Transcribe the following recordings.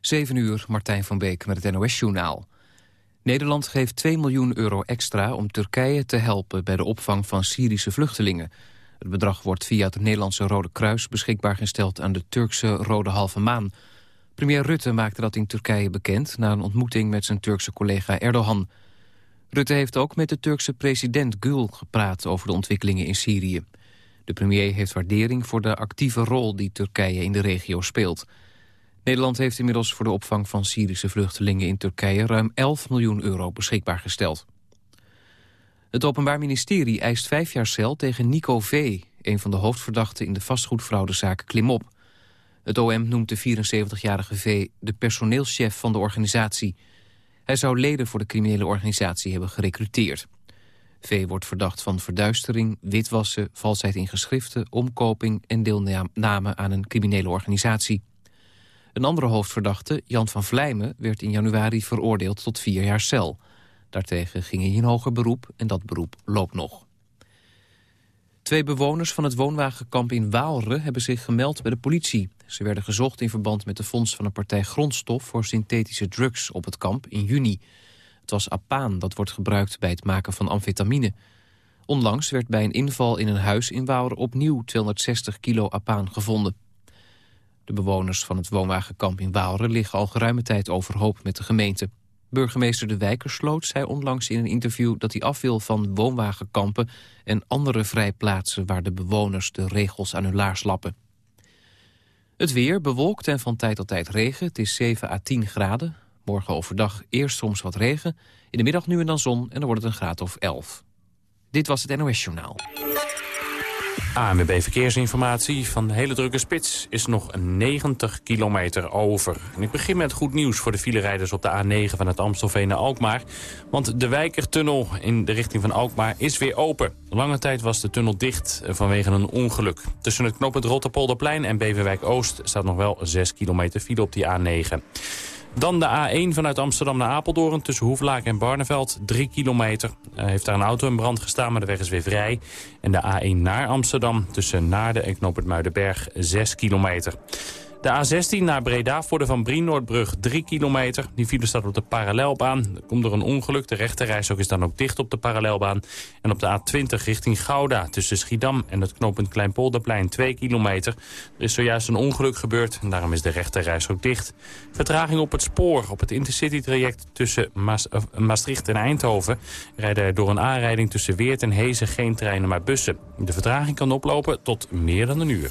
7 uur, Martijn van Beek met het NOS-journaal. Nederland geeft 2 miljoen euro extra om Turkije te helpen... bij de opvang van Syrische vluchtelingen. Het bedrag wordt via het Nederlandse Rode Kruis... beschikbaar gesteld aan de Turkse Rode Halve Maan. Premier Rutte maakte dat in Turkije bekend... na een ontmoeting met zijn Turkse collega Erdogan. Rutte heeft ook met de Turkse president Gül gepraat... over de ontwikkelingen in Syrië. De premier heeft waardering voor de actieve rol die Turkije in de regio speelt... Nederland heeft inmiddels voor de opvang van Syrische vluchtelingen in Turkije ruim 11 miljoen euro beschikbaar gesteld. Het Openbaar Ministerie eist vijf jaar cel tegen Nico V., een van de hoofdverdachten in de vastgoedfraudezaak Klimop. Het OM noemt de 74-jarige V. de personeelschef van de organisatie. Hij zou leden voor de criminele organisatie hebben gerecruiteerd. V wordt verdacht van verduistering, witwassen, valsheid in geschriften... omkoping en deelname aan een criminele organisatie. Een andere hoofdverdachte, Jan van Vlijmen, werd in januari veroordeeld tot vier jaar cel. Daartegen ging hij in hoger beroep en dat beroep loopt nog. Twee bewoners van het woonwagenkamp in Waalre hebben zich gemeld bij de politie. Ze werden gezocht in verband met de fonds van een partij grondstof voor synthetische drugs op het kamp in juni. Het was apaan dat wordt gebruikt bij het maken van amfetamine. Onlangs werd bij een inval in een huis in Waalre opnieuw 260 kilo apaan gevonden. De bewoners van het woonwagenkamp in Waalre liggen al geruime tijd overhoop met de gemeente. Burgemeester De Wijkersloot zei onlangs in een interview dat hij af wil van woonwagenkampen en andere vrijplaatsen waar de bewoners de regels aan hun laars lappen. Het weer bewolkt en van tijd tot tijd regen. Het is 7 à 10 graden. Morgen overdag eerst soms wat regen. In de middag nu en dan zon en dan wordt het een graad of 11. Dit was het NOS Journaal. ANWB Verkeersinformatie van de hele drukke spits is nog 90 kilometer over. En ik begin met goed nieuws voor de filerijders op de A9 van het Amstelveen naar Alkmaar. Want de Wijkertunnel in de richting van Alkmaar is weer open. Lange tijd was de tunnel dicht vanwege een ongeluk. Tussen het knooppunt Rotterpolderplein en Beverwijk Oost staat nog wel 6 kilometer file op die A9. Dan de A1 vanuit Amsterdam naar Apeldoorn tussen Hoeflaak en Barneveld. 3 kilometer. Er heeft daar een auto in brand gestaan, maar de weg is weer vrij. En de A1 naar Amsterdam tussen Naarden en Knoop het Muidenberg 6 kilometer. De A16 naar Breda voor de Van Brienoordbrug 3 kilometer. Die file staat op de parallelbaan. Er komt er een ongeluk. De rechterrijstok is dan ook dicht op de parallelbaan. En op de A20 richting Gouda tussen Schiedam en het knooppunt Kleinpolderplein 2 kilometer. Er is zojuist een ongeluk gebeurd en daarom is de rechterrijstok dicht. Vertraging op het spoor op het Intercity-traject tussen Maastricht en Eindhoven. Rijden door een aanrijding tussen Weert en Hezen geen treinen maar bussen. De vertraging kan oplopen tot meer dan een uur.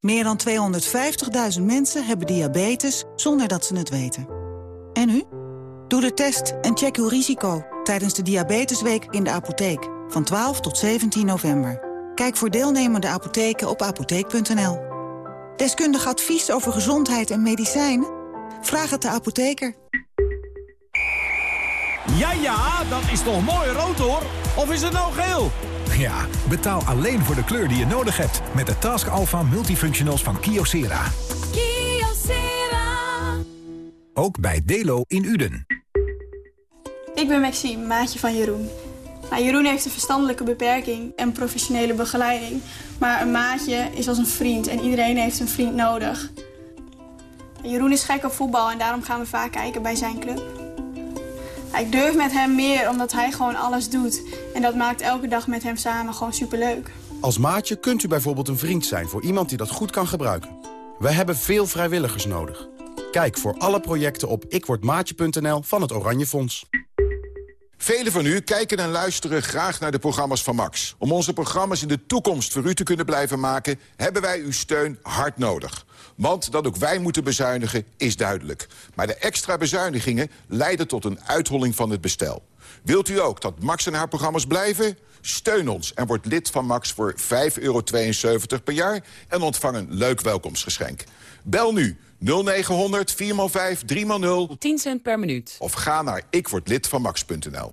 Meer dan 250.000 mensen hebben diabetes zonder dat ze het weten. En u? Doe de test en check uw risico tijdens de Diabetesweek in de apotheek van 12 tot 17 november. Kijk voor deelnemende apotheken op apotheek.nl. Deskundig advies over gezondheid en medicijnen? Vraag het de apotheker. Ja, ja, dat is toch mooi rood hoor? Of is het nou geel? Ja, betaal alleen voor de kleur die je nodig hebt. Met de Task Alpha Multifunctionals van Kyocera. Kyocera. Ook bij Delo in Uden. Ik ben Maxime, maatje van Jeroen. Nou, Jeroen heeft een verstandelijke beperking en professionele begeleiding. Maar een maatje is als een vriend en iedereen heeft een vriend nodig. Jeroen is gek op voetbal en daarom gaan we vaak kijken bij zijn club. Ik durf met hem meer omdat hij gewoon alles doet. En dat maakt elke dag met hem samen gewoon superleuk. Als maatje kunt u bijvoorbeeld een vriend zijn voor iemand die dat goed kan gebruiken. We hebben veel vrijwilligers nodig. Kijk voor alle projecten op ikwordmaatje.nl van het Oranje Fonds. Velen van u kijken en luisteren graag naar de programma's van Max. Om onze programma's in de toekomst voor u te kunnen blijven maken... hebben wij uw steun hard nodig. Want dat ook wij moeten bezuinigen is duidelijk. Maar de extra bezuinigingen leiden tot een uitholling van het bestel. Wilt u ook dat Max en haar programma's blijven? Steun ons en word lid van Max voor 5,72 euro per jaar... en ontvang een leuk welkomstgeschenk. Bel nu 0900 4x5 3x0 10 cent per minuut. of ga naar ikwordlidvanmax.nl.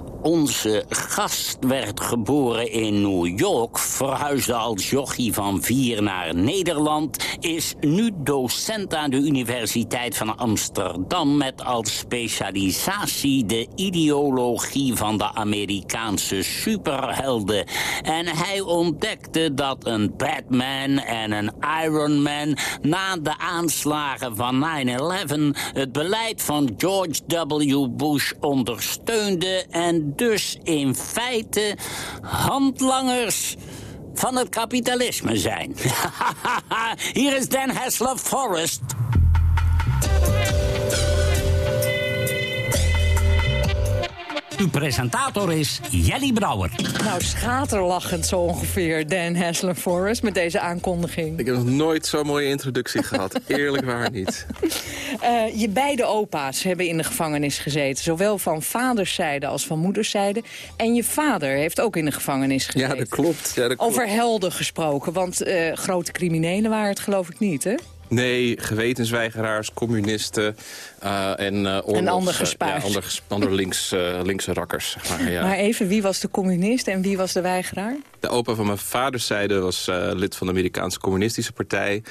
Onze gast werd geboren in New York, verhuisde als jochie van vier naar Nederland... is nu docent aan de Universiteit van Amsterdam... met als specialisatie de ideologie van de Amerikaanse superhelden. En hij ontdekte dat een Batman en een Iron Man... na de aanslagen van 9-11 het beleid van George W. Bush ondersteunde... en dus in feite handlangers van het kapitalisme zijn. Hier is Dan Hessler Forrest. Uw presentator is Jelly Brouwer. Nou, schaterlachend zo ongeveer, Dan Hassler Forrest, met deze aankondiging. Ik heb nog nooit zo'n mooie introductie gehad. Eerlijk waar niet. Uh, je beide opa's hebben in de gevangenis gezeten. Zowel van vaderszijde als van moederszijde. En je vader heeft ook in de gevangenis gezeten. Ja, dat klopt. Ja, dat klopt. Over helden gesproken, want uh, grote criminelen waren het geloof ik niet, hè? Nee, gewetensweigeraars, communisten uh, en uh, oorlogs... En ander gespuis. Ja, ander, ander links, uh, linkse rakkers. Maar, ja. maar even, wie was de communist en wie was de weigeraar? De opa van mijn vaders zijde was lid van de Amerikaanse Communistische Partij.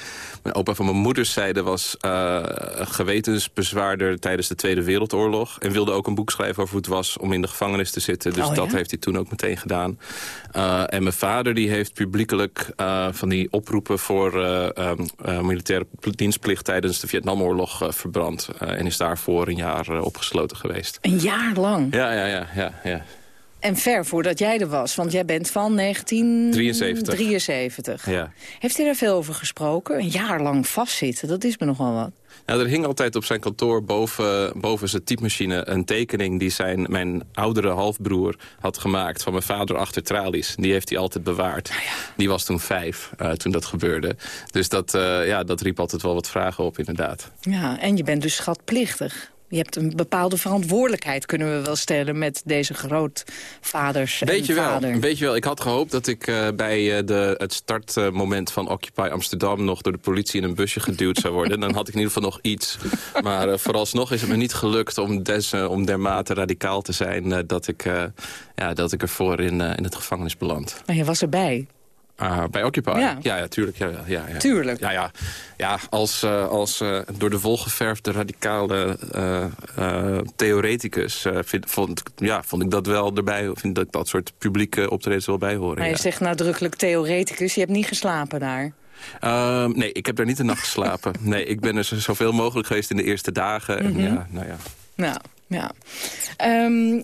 Mijn opa van mijn moeders zijde was gewetensbezwaarder tijdens de Tweede Wereldoorlog. En wilde ook een boek schrijven over hoe het was om in de gevangenis te zitten. Dus oh, dat ja? heeft hij toen ook meteen gedaan. en mijn vader die heeft publiekelijk van die oproepen voor militaire dienstplicht tijdens de Vietnamoorlog uh, verbrand. En is daarvoor een jaar uh, opgesloten geweest. Een jaar lang? Ja, ja, ja. ja, ja. En ver voordat jij er was, want jij bent van 1973. Ja. Heeft hij daar veel over gesproken? Een jaar lang vastzitten, dat is me nogal wat. Nou, er hing altijd op zijn kantoor boven, boven zijn typemachine een tekening... die zijn, mijn oudere halfbroer had gemaakt van mijn vader achter tralies. Die heeft hij altijd bewaard. Ah, ja. Die was toen vijf, uh, toen dat gebeurde. Dus dat, uh, ja, dat riep altijd wel wat vragen op, inderdaad. Ja, en je bent dus schatplichtig. Je hebt een bepaalde verantwoordelijkheid, kunnen we wel stellen... met deze grootvaders weet je vader. Wel, weet je wel, ik had gehoopt dat ik uh, bij uh, de, het startmoment van Occupy Amsterdam... nog door de politie in een busje geduwd zou worden. Dan had ik in ieder geval nog iets. Maar uh, vooralsnog is het me niet gelukt om, des, om dermate radicaal te zijn... dat, ik, ja, dat ik ervoor in, in het gevangenis beland. Maar je was erbij. Uh, bij Occupy? Ja, ja, ja tuurlijk. Ja, ja, ja. Tuurlijk. Ja, ja. ja als, uh, als uh, door de volgeverfde radicale theoreticus vind, vond, ja, vond ik dat wel erbij. Vind dat ik dat soort publieke optredens wel bij horen. Maar je ja. zegt nadrukkelijk theoreticus. Je hebt niet geslapen daar. Uh, nee, ik heb daar niet de nacht geslapen. nee, ik ben er zoveel mogelijk geweest in de eerste dagen. En Mm -hmm. ja, nou ja. Nou, ja. Um, uh,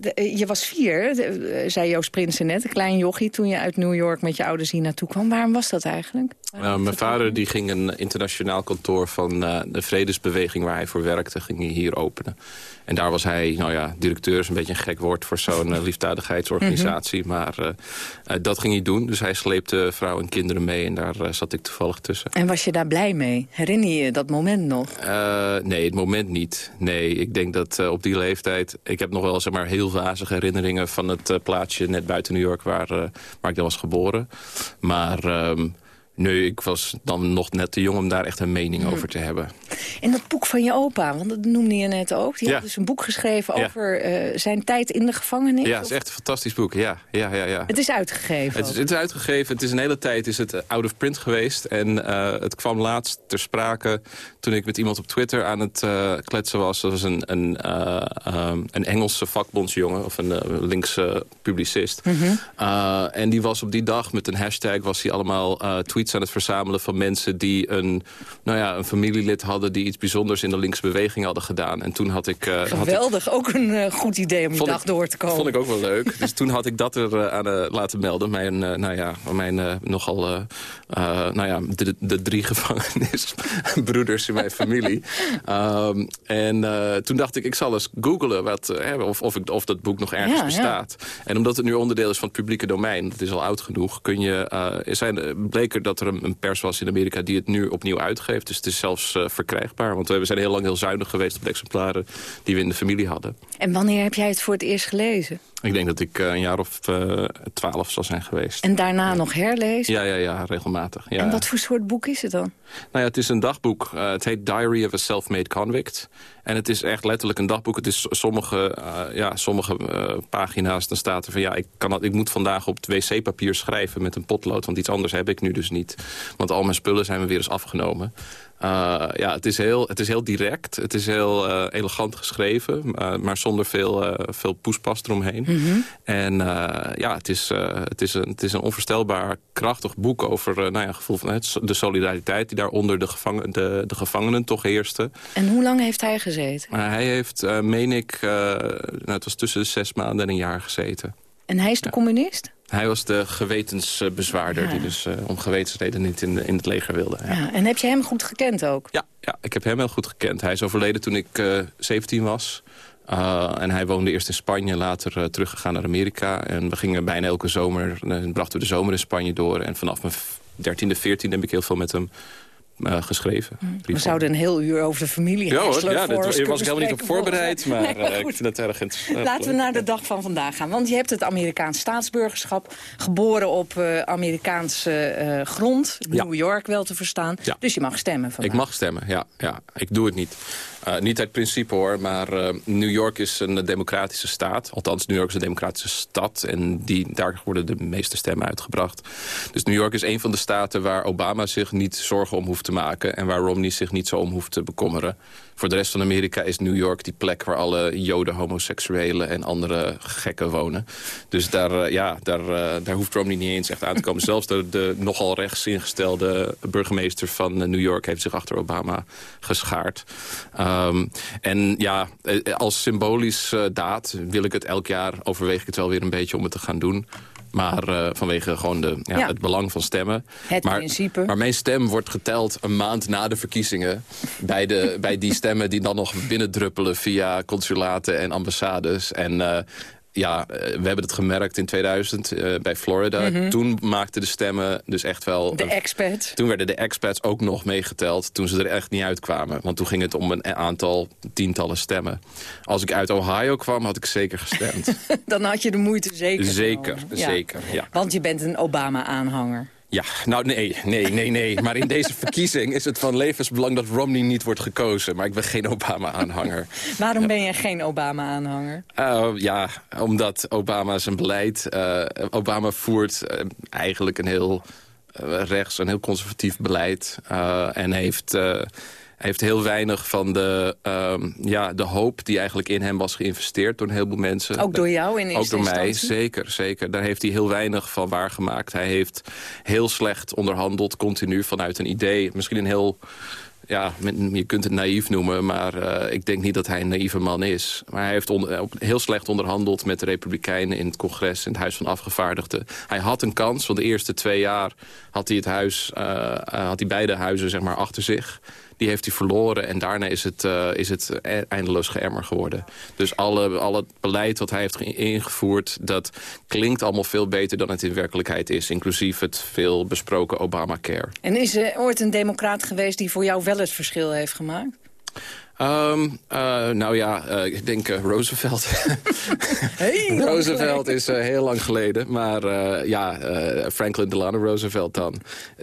de, je was vier, de, zei Joost Prinsen net, een klein jochie... toen je uit New York met je ouders hier naartoe kwam. Waarom was dat eigenlijk? Uh, mijn vader die ging een internationaal kantoor van uh, de vredesbeweging... waar hij voor werkte, ging hij hier openen. En daar was hij, nou ja, directeur is een beetje een gek woord... voor zo'n uh, liefdadigheidsorganisatie. Mm -hmm. Maar uh, dat ging hij doen. Dus hij sleepte vrouwen en kinderen mee en daar zat ik toevallig tussen. En was je daar blij mee? Herinner je je dat moment nog? nee, het moment niet. Nee, ik denk dat op die leeftijd... Ik heb nog wel zeg maar, heel wazige herinneringen van het plaatsje net buiten New York... waar, waar ik dan was geboren. Maar... Um, Nee, ik was dan nog net te jong om daar echt een mening over te hebben. En dat boek van je opa, want dat noemde je net ook. Die ja. had dus een boek geschreven ja. over uh, zijn tijd in de gevangenis. Ja, het is echt een fantastisch boek. Ja, ja, ja, ja. Het is uitgegeven. Het is, het is, uitgegeven. Het is een hele tijd is het out of print geweest. En uh, het kwam laatst ter sprake toen ik met iemand op Twitter aan het uh, kletsen was. Dat was een, een, um, een Engelse vakbondsjongen of een linkse publicist. Mhm. Mm -hmm. en die was op die dag met een hashtag was hij allemaal tweets aan het verzamelen van mensen die een, nou ja, een familielid hadden... die die iets bijzonders in de linkse beweging hadden gedaan. En toen had ik... Geweldig, ook een goed idee om je dag door te komen. Vond ik ook wel leuk. dus toen had ik dat er aan laten melden. Mijn, nou ja, mijn nogal... nou ja, de, de drie gevangenisbroeders in mijn familie. um, en toen dacht ik, ik zal eens googlen wat, of, of, ik, of dat boek nog ergens bestaat. En omdat het nu onderdeel is van het publieke domein... dat is al oud genoeg, kun je, er zijn, bleek er dat er een, een pers was in Amerika... die het nu opnieuw uitgeeft. Dus het is zelfs verkrijgbaar. Want we zijn heel lang heel zuinig geweest op de exemplaren die we in de familie hadden. En wanneer heb jij het voor het eerst gelezen? Ik denk dat ik uh, een jaar of uh, twaalf zal zijn geweest. En daarna ja. nog herlezen? Ja, ja, ja regelmatig. Ja. En wat voor soort boek is het dan? Nou ja, het is een dagboek. Uh, het heet Diary of a Self-Made Convict. En het is echt letterlijk een dagboek. Het is sommige, ja, sommige pagina's, dan staat er van... ja, ik, kan, ik moet vandaag op het wc-papier schrijven met een potlood... want iets anders heb ik nu dus niet. Want al mijn spullen zijn me weer eens afgenomen. Uh, ja, het is, heel, het is heel direct. Het is heel uh, elegant geschreven. Uh, maar zonder veel, veel poespas eromheen. Mm -hmm. En ja, het is, het, is een, het is een onvoorstelbaar krachtig boek over nou ja, gevoel van de solidariteit... die daaronder de, gevangen, de, de gevangenen toch heerste. En hoe lang heeft hij gezeten? hij heeft, meen ik, nou, het was tussen de zes maanden en een jaar gezeten. En hij is de ja. communist? Hij was de gewetensbezwaarder... Ja. die dus uh, om gewetensreden niet in, in het leger wilde. Ja. ja. En heb je hem goed gekend ook? Ja, ja, ik heb hem heel goed gekend. Hij is overleden toen ik uh, 17 was. Uh, en hij woonde eerst in Spanje, later teruggegaan naar Amerika. En we gingen bijna elke zomer, brachten we de zomer in Spanje door. En vanaf mijn dertiende, veertiende heb ik heel veel met hem uh, geschreven. We zouden een heel uur over de familie ja, hoor, ja, dat was ik helemaal niet op voorbereid, maar, nee, maar uh, ik vind het erg interessant. Laten we naar de dag van vandaag gaan. Want je hebt het Amerikaans staatsburgerschap, geboren op uh, Amerikaanse grond, New ja. York wel te verstaan. Ja. Dus je mag stemmen vandaag. Ik mag stemmen, ja. ja. Ik doe het niet. Uh, niet uit principe hoor, maar uh, New York is een democratische staat. Althans, New York is een democratische stad. En die, daar worden de meeste stemmen uitgebracht. Dus New York is een van de staten waar Obama zich niet zorgen om hoeft te maken. En waar Romney zich niet zo om hoeft te bekommeren. Voor de rest van Amerika is New York die plek waar alle joden, homoseksuelen en andere gekken wonen. Dus daar, uh, ja, daar, uh, daar hoeft Romney niet eens echt aan te komen. Zelfs de, de nogal rechts ingestelde burgemeester van New York heeft zich achter Obama geschaard. Um, en ja, als symbolisch uh, daad wil ik het elk jaar, overweeg ik het wel weer een beetje om het te gaan doen. Maar uh, vanwege gewoon de, ja, ja. het belang van stemmen. Het maar, principe. Maar mijn stem wordt geteld een maand na de verkiezingen. bij, de, bij die stemmen die dan nog binnendruppelen via consulaten en ambassades. En uh, ja, we hebben het gemerkt in 2000 uh, bij Florida. Mm -hmm. Toen maakten de stemmen dus echt wel... De expats. Toen werden de expats ook nog meegeteld toen ze er echt niet uitkwamen. Want toen ging het om een aantal tientallen stemmen. Als ik uit Ohio kwam, had ik zeker gestemd. Dan had je de moeite zeker Zeker, ja. zeker, ja. Want je bent een Obama-aanhanger. Ja, nou nee, nee, nee, nee. Maar in deze verkiezing is het van levensbelang dat Romney niet wordt gekozen. Maar ik ben geen Obama-aanhanger. Waarom ben je geen Obama-aanhanger? Uh, ja, omdat Obama zijn beleid... Uh, Obama voert uh, eigenlijk een heel rechts, een heel conservatief beleid. en heeft heeft heel weinig van de, um, ja, de hoop die eigenlijk in hem was geïnvesteerd door een heleboel mensen. Ook door jou in Ook door mij, zeker, zeker. Daar heeft hij heel weinig van waargemaakt. Hij heeft heel slecht onderhandeld, continu, vanuit een idee. Misschien een heel ja, je kunt het naïef noemen, maar uh, ik denk niet dat hij een naïeve man is. Maar hij heeft on heel slecht onderhandeld met de Republikeinen in het congres, in het Huis van Afgevaardigden. Hij had een kans, want de eerste twee jaar had hij, het huis, uh, had hij beide huizen zeg maar, achter zich. Die heeft hij verloren en daarna is het, is het eindeloos geëmmer geworden. Dus alle, al het beleid wat hij heeft ingevoerd, dat klinkt allemaal veel beter dan het in werkelijkheid is. Inclusief het veel besproken Obamacare. En is er ooit een democraat geweest die voor jou wel het verschil heeft gemaakt? Um, uh, nou ja, uh, ik denk uh, Roosevelt. Hey, Roosevelt is heel lang geleden. Maar ja, Franklin Delano Roosevelt dan.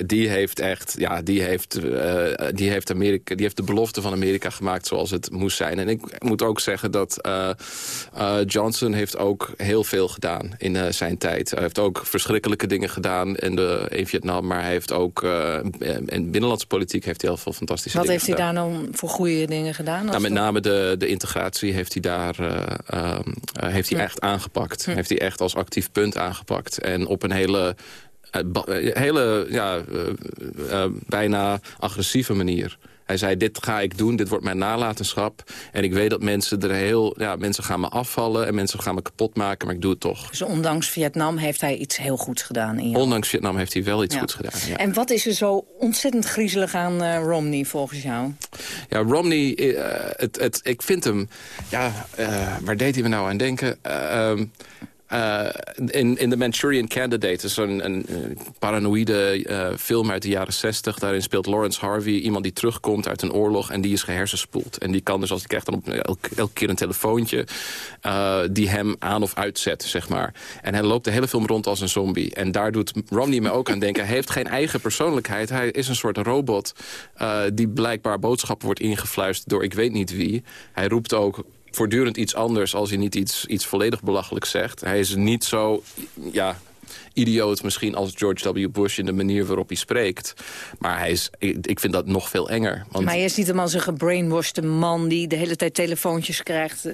Die heeft echt, ja, die heeft, die, heeft Amerika, die heeft de belofte van Amerika gemaakt zoals het moest zijn. En ik moet ook zeggen dat Johnson heeft ook heel veel gedaan in zijn tijd. Hij heeft ook verschrikkelijke dingen gedaan in, de, in Vietnam. Maar hij heeft ook, in binnenlandse politiek heeft hij heel veel fantastische Wat dingen gedaan. Wat heeft hij daar nou voor goede dingen gedaan? Nou, met name de, de integratie heeft hij daar uh, uh, heeft hij echt aangepakt. Heeft hij echt als actief punt aangepakt. En op een hele, uh, hele ja, bijna agressieve manier. Hij zei, dit ga ik doen, dit wordt mijn nalatenschap. En ik weet dat mensen er heel... Ja, mensen gaan me afvallen en mensen gaan me kapot maken, maar ik doe het toch. Dus ondanks Vietnam heeft hij iets heel goeds gedaan in jou. Ondanks Vietnam heeft hij wel iets goeds gedaan, ja. En wat is er zo ontzettend griezelig aan uh, Romney volgens jou? Ja, Romney, uh, het, het, ik vind hem... Ja, uh, waar deed hij me nou aan denken? Uh, in, in The Manchurian Candidate, is een, een, een paranoïde uh, film uit de jaren 60. Daarin speelt Lawrence Harvey, iemand die terugkomt uit een oorlog... en die is gehersenspoeld. En die kan dus, als ik krijg dan op elke, keer een telefoontje... Die hem aan of uitzet, zeg maar. En hij loopt de hele film rond als een zombie. En daar doet Romney me ook aan denken. Hij heeft geen eigen persoonlijkheid. Hij is een soort robot die blijkbaar boodschappen wordt ingefluisterd door ik weet niet wie. Hij roept ook voortdurend iets anders als hij niet iets, iets volledig belachelijk zegt. Hij is niet zo ja, idioot misschien als George W. Bush in de manier waarop hij spreekt. Maar hij is, ik, vind dat nog veel enger. Want... Maar je ziet hem als een gebrainwashed man die de hele tijd telefoontjes krijgt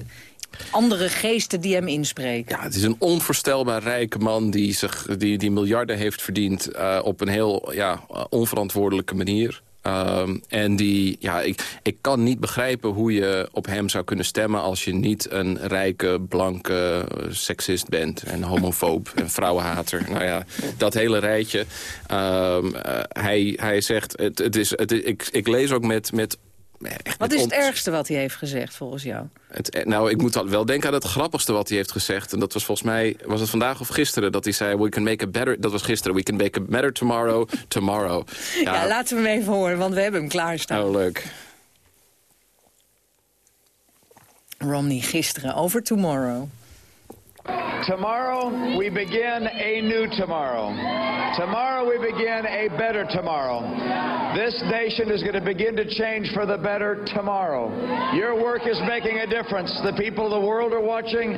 andere geesten die hem inspreken. Ja, het is een onvoorstelbaar rijke man die, zich, die, die miljarden heeft verdiend... Uh, op een heel ja, onverantwoordelijke manier. Um, en die, ja, ik, ik kan niet begrijpen hoe je op hem zou kunnen stemmen... als je niet een rijke, blanke seksist bent. En homofoob en vrouwenhater. Nou ja, dat hele rijtje. Um, uh, hij, hij zegt, het, het is, ik, ik lees ook met, met wat is het ergste wat hij heeft gezegd, volgens jou? Het, eh, nou, ik moet wel denken aan het grappigste wat hij heeft gezegd. En dat was volgens mij, was het vandaag of gisteren... dat hij zei, we can make a better... Dat was gisteren, we can make a better tomorrow, tomorrow. Ja, ja laten we hem even horen, want we hebben hem klaarstaan. Oh, leuk. Romney gisteren, over tomorrow. Tomorrow we begin a new tomorrow. Tomorrow we begin a better tomorrow. This nation is going to begin to change for the better tomorrow. Your work is making a difference. The people of the world are watching.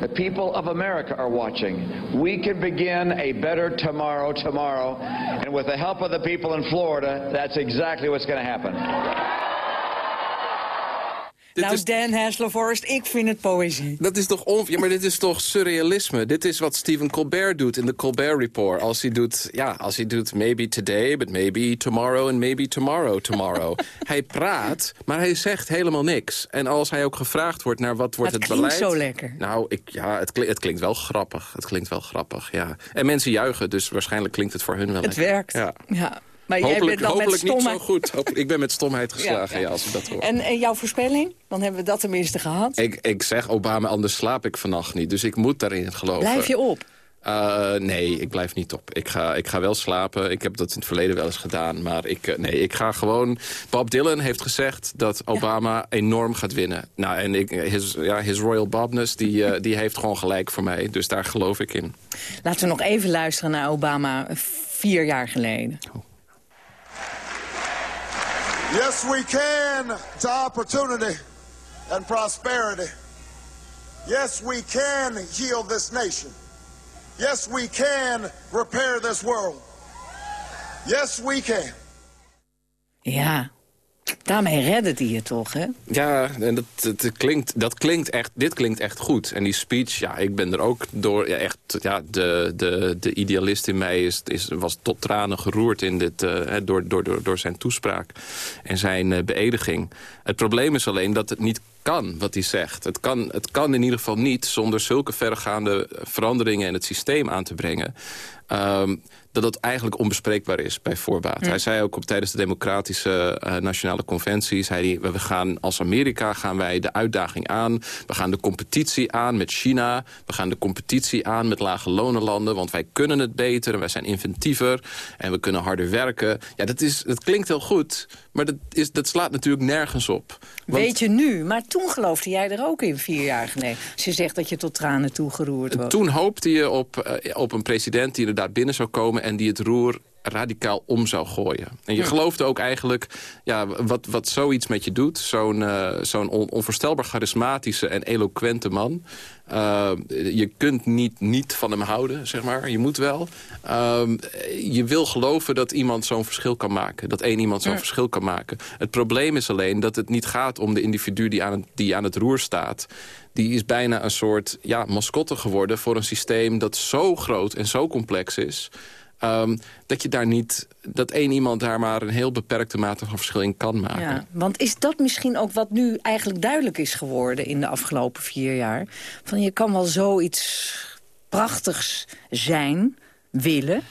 The people of America are watching. We can begin a better tomorrow tomorrow. And with the help of the people in Florida, that's exactly what's going to happen. Dit nou, is... Dan Hasselhorst, ik vind het poëzie. Dat is toch on... Ja, maar dit is toch surrealisme? Dit is wat Stephen Colbert doet in de Colbert Report. Als hij doet, ja, als hij doet maybe today, but maybe tomorrow and maybe tomorrow tomorrow. hij praat, maar hij zegt helemaal niks. En als hij ook gevraagd wordt naar wat wordt het, het beleid... Het klinkt zo lekker. Nou, ik, ja, het, klinkt, het klinkt wel grappig. Het klinkt wel grappig, ja. En mensen juichen, dus waarschijnlijk klinkt het voor hun wel Het lekker. werkt, ja. ja. Maar hopelijk, jij bent dan hopelijk met niet zo goed. ik ben met stomheid geslagen, ja, ja. als ik dat hoor. En, en, jouw voorspelling? Dan hebben we dat tenminste gehad. Ik, ik zeg Obama, anders slaap ik vannacht niet. Dus ik moet daarin geloven. Blijf je op? Uh, nee, ik blijf niet op. Ik ga, ik ga wel slapen. Ik heb dat in het verleden wel eens gedaan. Maar ik, uh, nee, ik ga gewoon... Bob Dylan heeft gezegd dat Obama ja. enorm gaat winnen. Nou, en ik, his, ja, his royal Bobness, die, uh, die heeft gewoon gelijk voor mij. Dus daar geloof ik in. Laten we nog even luisteren naar Obama vier jaar geleden. Oh. Yes, we can to opportunity and prosperity. Yes, we can heal this nation. Yes, we can repair this world. Yes, we can. Ja, Daarmee redde hij je toch, hè? Ja, en dat, klinkt, dat klinkt echt, dit klinkt echt goed. En die speech, ja, ik ben er ook door... Ja, echt, ja, de, de, de idealist in mij is, is, was tot tranen geroerd in dit, uh, door, door, door, door zijn toespraak en zijn uh, beëdiging. Het probleem is alleen dat het niet kan, wat hij zegt. Het kan, het kan in ieder geval niet zonder zulke verregaande veranderingen in het systeem aan te brengen. Um, dat het eigenlijk onbespreekbaar is bij voorbaat. Hij zei ook op, tijdens de democratische uh, nationale conventie... Zei hij, we gaan als Amerika gaan wij de uitdaging aan. We gaan de competitie aan met China. We gaan de competitie aan met lage lonenlanden. Want wij kunnen het beter en wij zijn inventiever. En we kunnen harder werken. Ja, dat, is, dat klinkt heel goed. Maar dat, is, dat slaat natuurlijk nergens op. Want... Weet je nu, maar toen geloofde jij er ook in vier jaar geleden. Als je zegt dat je tot tranen toegeroerd wordt. Toen hoopte je op, uh, op een president die inderdaad binnen zou komen... en die het roer radicaal om zou gooien. En je geloofde ook eigenlijk ja, wat, wat zoiets met je doet. Zo'n uh, zo'n on, onvoorstelbaar charismatische en eloquente man. Uh, je kunt niet, niet van hem houden, zeg maar. Je moet wel. Uh, je wil geloven dat iemand zo'n verschil kan maken. Dat één iemand zo'n ja. verschil kan maken. Het probleem is alleen dat het niet gaat om de individu die aan het, die aan het roer staat. Die is bijna een soort ja, mascotte geworden voor een systeem dat zo groot en zo complex is... ehm, dat je daar niet... dat één iemand daar maar een heel beperkte mate van verschil in kan maken. Ja, want is dat misschien ook wat nu eigenlijk duidelijk is geworden... in de afgelopen vier jaar? Van je kan wel zoiets prachtigs zijn, willen...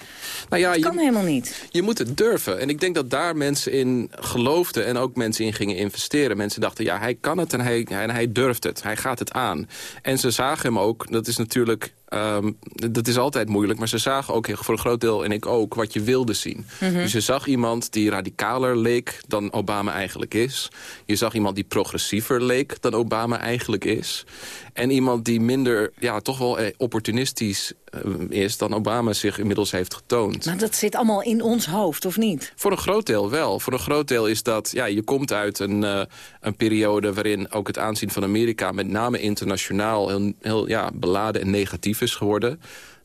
Nou ja, dat kan helemaal niet. Je moet het durven. En ik denk dat daar mensen in geloofden en ook mensen in gingen investeren. Mensen dachten, ja, hij kan het en hij, en hij durft het. Hij gaat het aan. En ze zagen hem ook, dat is natuurlijk Um, dat is altijd moeilijk, maar ze zagen ook voor een groot deel, en ik ook, wat je wilde zien. Mhm. Dus je zag iemand die radicaler leek dan Obama eigenlijk is. Je zag iemand die progressiever leek dan Obama eigenlijk is. En iemand die minder, ja, toch wel eh, opportunistisch eh, is dan Obama zich inmiddels heeft getoond. Maar dat zit allemaal in ons hoofd, of niet? Voor een groot deel wel. Voor een groot deel is dat, ja, je komt uit een, uh, een periode waarin ook het aanzien van Amerika, met name internationaal, heel, heel ja, beladen en negatief is geworden.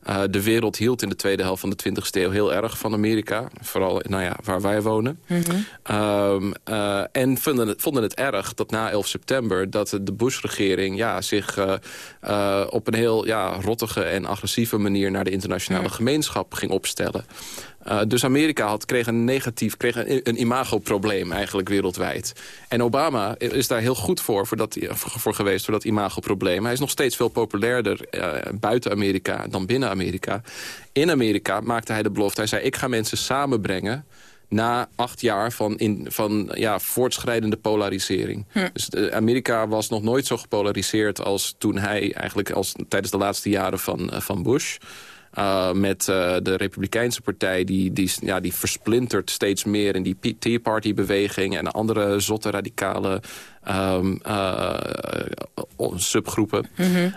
Uh, de wereld hield in de tweede helft van de 20e eeuw heel erg van Amerika. Vooral nou ja, waar wij wonen. Mm -hmm. uh, en vonden het, vonden het erg dat na 11 september... dat de Bush-regering ja, zich uh, op een heel ja, rottige en agressieve manier... naar de internationale gemeenschap ging opstellen. Uh, dus Amerika had, kreeg een negatief, kreeg een, een imagoprobleem eigenlijk wereldwijd. En Obama is daar heel goed voor, voor, dat, voor geweest, voor dat imagoprobleem. Hij is nog steeds veel populairder uh, buiten Amerika dan binnen Amerika. In Amerika maakte hij de belofte, hij zei ik ga mensen samenbrengen na acht jaar van, in, van ja, voortschrijdende polarisering. Hm. Dus de, Amerika was nog nooit zo gepolariseerd als toen hij eigenlijk als, tijdens de laatste jaren van, uh, van Bush. Uh, met uh, de Republikeinse partij, die, die, ja, die versplintert steeds meer in die Tea Party-beweging... en andere zotte radicale um, uh, subgroepen. Mm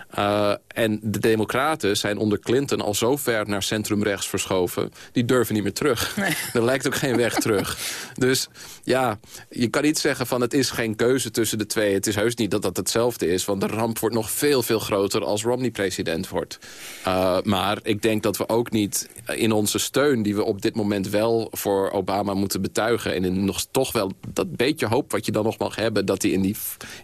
en de democraten zijn onder Clinton al zo ver naar centrumrechts verschoven... die durven niet meer terug. Er lijkt ook geen weg terug. Dus ja, je kan niet zeggen van het is geen keuze tussen de twee. Het is heus niet dat dat hetzelfde is. Want de ramp wordt nog veel, veel groter als Romney president wordt. Uh, maar ik denk dat we ook niet in onze steun... die we op dit moment wel voor Obama moeten betuigen... en in nog toch wel dat beetje hoop wat je dan nog mag hebben... dat hij in die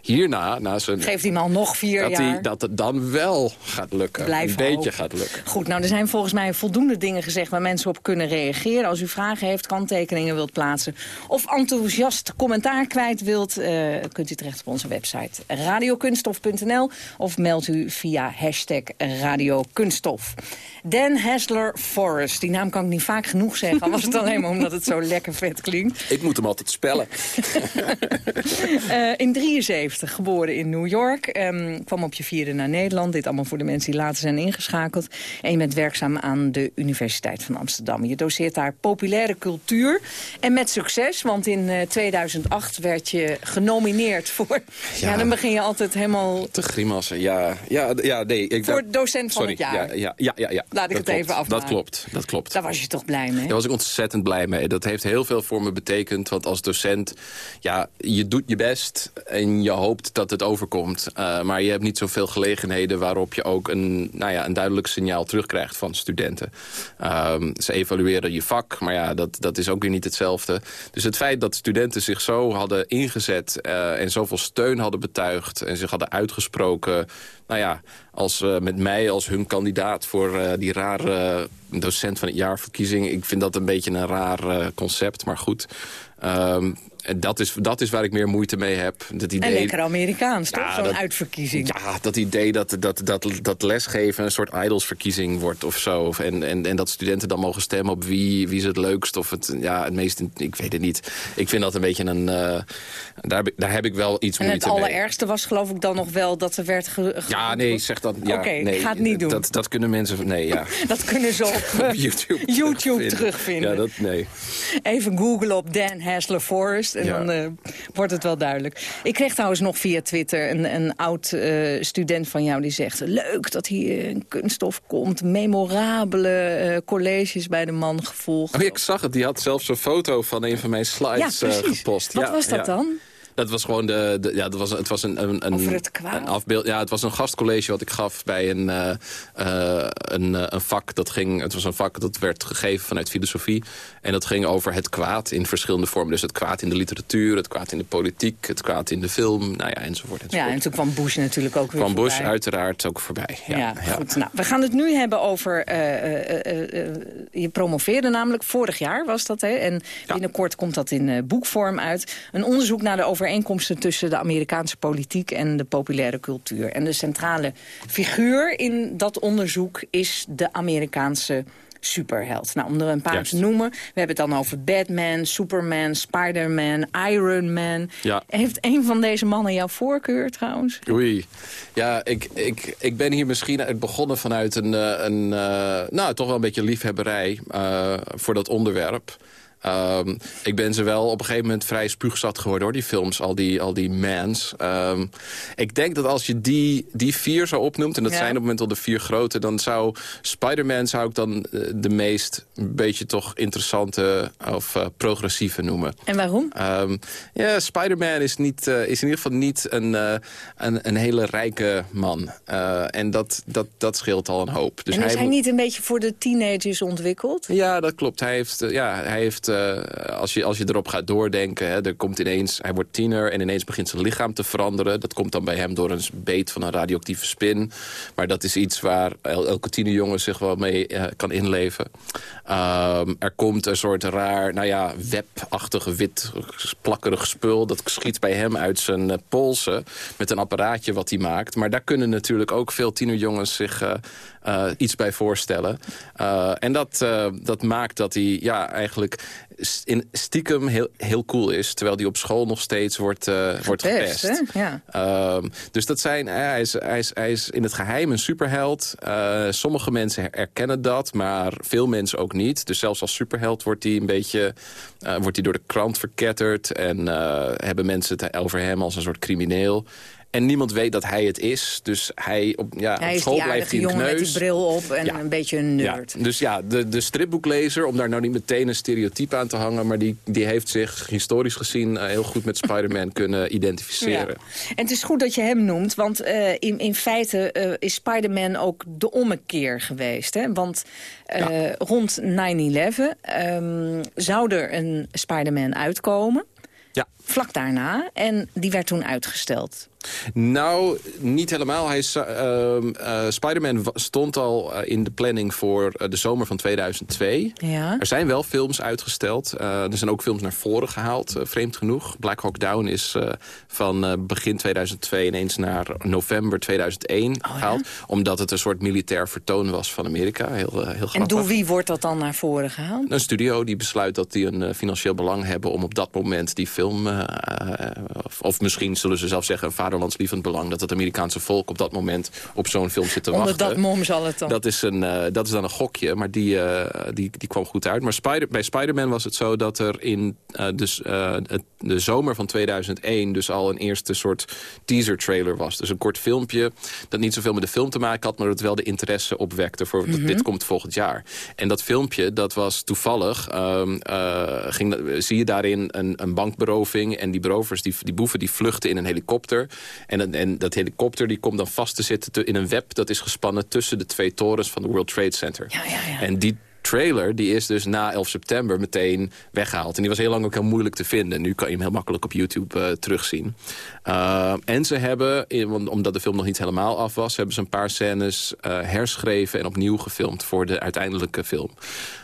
hierna... Na zijn, Geeft die man nog vier dat jaar. Hij, dat het dan wel gaat lukken. Blijf een beetje gaat lukken. Goed, nou er zijn volgens mij voldoende dingen gezegd... waar mensen op kunnen reageren. Als u vragen heeft, kanttekeningen wilt plaatsen... of enthousiast commentaar kwijt wilt... Uh, kunt u terecht op onze website radiokunstof.nl... of meld u via hashtag radiokunststof. Dan Hasler Forest. Die naam kan ik niet vaak genoeg zeggen. Al was het alleen maar omdat het zo lekker vet klinkt. Ik moet hem altijd spellen. uh, in 73 geboren in New York. Um, kwam op je vierde naar Nederland. Dit allemaal voor de mensen die later zijn ingeschakeld. En je bent werkzaam aan de Universiteit van Amsterdam. Je doseert daar populaire cultuur. En met succes, want in uh, 2008 werd je genomineerd voor... Ja. ja. dan begin je altijd helemaal... Te grimassen, ja. Ja, ja nee. Ik, voor docent van sorry, het jaar. Ja, ja, ja, ja, Laat ik dat het even afmaken. Dat klopt, dat klopt. Daar was je toch blij mee? Daar was ik ontzettend blij mee. Dat heeft heel veel voor me betekend. Want als docent, ja, je doet je best en je hoopt dat het overkomt. Uh, maar je hebt niet zoveel gelegenheden waarop je ook een, nou ja, een duidelijk signaal terugkrijgt van studenten. Um, ze evalueren je vak, maar ja, dat, dat is ook weer niet hetzelfde. Dus het feit dat studenten zich zo hadden ingezet uh, en zoveel steun hadden betuigd en zich hadden uitgesproken nou ja, als, uh, met mij als hun kandidaat voor uh, die rare uh, docent van het jaarverkiezing. Ik vind dat een beetje een raar concept, maar goed. Um, dat is, dat is waar ik meer moeite mee heb. Dat idee, en lekker Amerikaans, toch? Zo'n uitverkiezing. Ja, dat idee dat, dat, dat, dat lesgeven een soort idolsverkiezing wordt of zo. En, en, en dat studenten dan mogen stemmen op wie, wie is het leukst of het, ja, het meest... Ik weet het niet. Ik vind dat een beetje een... Uh, daar, heb ik, daar heb ik wel iets en moeite mee. En het allerergste was geloof ik dan nog wel dat er werd... Ja, nee, zeg dat... Ja, Oké, okay, nee, ga het niet doen. Dat, dat kunnen mensen... Nee, ja. dat kunnen ze op, op YouTube, YouTube terugvinden. Ja, dat, nee. Even googlen op Dan Hasler Forest en ja. dan... Uh, wordt het wel duidelijk. Ik kreeg trouwens nog via Twitter een, een oud uh, student van jou die zegt... leuk dat hier een kunststof komt, memorabele uh, colleges bij de man gevolgd. Oh, ik zag het, die had zelfs een foto van een van mijn slides ja, gepost. Wat ja, was dat dan? Dat was gewoon de, de, ja, dat was, het was een, een, Over het kwaad. een afbeeld. Ja, het was een gastcollege wat ik gaf bij een, uh, uh, een, een vak dat ging. Het was een vak dat werd gegeven vanuit filosofie. En dat ging over het kwaad in verschillende vormen. Dus het kwaad in de literatuur, het kwaad in de politiek, het kwaad in de film, nou ja, enzovoort. enzovoort. Ja, en toen kwam Bush natuurlijk ook weer kwam voorbij. Bush uiteraard ook voorbij. Ja, ja, ja. goed. Nou, we gaan het nu hebben over je promoveerde namelijk vorig jaar, was dat. Hè? En binnenkort komt dat in boekvorm uit. Een onderzoek naar de overeenkomsten tussen de Amerikaanse politiek en de populaire cultuur. En de centrale figuur in dat onderzoek is de Amerikaanse superheld. Nou, om er een paar te noemen. We hebben het dan over Batman, Superman, Spider-Man, Iron Man. Ja. Heeft een van deze mannen jouw voorkeur trouwens? Oei. Ja, ik, ik, ik ben hier misschien begonnen vanuit een, eh, een uh, nou, toch wel een beetje liefhebberij uh, voor dat onderwerp. Um, ik ben ze wel op een gegeven moment vrij spuugzat geworden, hoor, die films. Al die, al die mans. Um, ik denk dat als je die, die vier zo opnoemt... en dat zijn op het moment al de vier grote... dan zou Spider-Man zou ik dan uh, de meest een beetje toch interessante of uh, progressieve noemen. En waarom? Um, ja, Spider-Man is, niet, uh, is in ieder geval niet een, een, een, hele rijke man. en dat, dat, dat scheelt al een hoop. Dus en is hij, hij niet een beetje voor de teenagers ontwikkeld? Ja, dat klopt. Hij heeft, ja, hij heeft uh, als, je, als je erop gaat doordenken... Hè, er komt ineens, hij wordt tiener en ineens begint zijn lichaam te veranderen. Dat komt dan bij hem door een beet van een radioactieve spin. Maar dat is iets waar elke tienerjongen zich wel mee uh, kan inleven. Um, er komt een soort raar, nou ja, webachtige wit plakkerig spul. Dat schiet bij hem uit zijn uh, polsen met een apparaatje wat hij maakt. Maar daar kunnen natuurlijk ook veel tienerjongens zich iets bij voorstellen. En dat, dat maakt dat hij ja, eigenlijk in stiekem heel, heel cool is. Terwijl hij op school nog steeds wordt, gepest, wordt gepest. Ja. Uh, dus dat zijn, hij, is, hij, is, hij is in het geheim een superheld. sommige mensen erkennen dat, maar veel mensen ook niet. Dus zelfs als superheld wordt hij een beetje wordt hij door de krant verketterd. En hebben mensen het over hem als een soort crimineel. En niemand weet dat hij het is. Dus hij op, ja, hij op school blijft hij een jongen met die bril op en een beetje een nerd. Ja. Dus ja, de, de stripboeklezer, om daar nou niet meteen een stereotype aan te hangen... maar die, die heeft zich historisch gezien uh, heel goed met Spider-Man kunnen identificeren. Ja. En het is goed dat je hem noemt, want uh, in, in feite uh, is Spider-Man ook de ommekeer geweest. Hè? Want rond 9-11 um, zou er een Spider-Man uitkomen... Ja. Vlak daarna. En die werd toen uitgesteld. Nou, niet helemaal. Hij uh, uh, Spider-Man stond al uh, in de planning voor de zomer van 2002. Ja. Er zijn wel films uitgesteld. er zijn ook films naar voren gehaald, vreemd genoeg. Black Hawk Down is van begin 2002 ineens naar november 2001 oh, gehaald. Ja? Omdat het een soort militair vertoon was van Amerika. Heel, heel grappig. En door wie wordt dat dan naar voren gehaald? Een studio die besluit dat die een financieel belang hebben... om op dat moment die film... of, of misschien zullen ze zelf zeggen... een vader vaderlandslievend belang... dat het Amerikaanse volk op dat moment op zo'n film zit te Onder wachten. dat mom zal het dan. Dat is, een, uh, dat is dan een gokje, maar die, uh, die, die kwam goed uit. Maar Spider bij Spider-Man was het zo dat er in uh, dus, de zomer van 2001... dus al een eerste soort teaser-trailer was. Dus een kort filmpje dat niet zoveel met de film te maken had... maar dat wel de interesse opwekte voor mm -hmm. dit komt volgend jaar. En dat filmpje, dat was toevallig... Um, ging, zie je daarin een, een bankberoving... en die berovers, die, die boeven, die vluchten in een helikopter... En, en dat helikopter die komt dan vast te zitten in een web... dat is gespannen tussen de twee torens van de World Trade Center. Ja, ja, ja. En die trailer die is dus na 11 september meteen weggehaald. En die was heel lang ook heel moeilijk te vinden. Nu kan je hem heel makkelijk op YouTube uh, terugzien. Uh, en ze hebben, omdat de film nog niet helemaal af was... hebben ze een paar scènes uh, herschreven en opnieuw gefilmd... voor de uiteindelijke film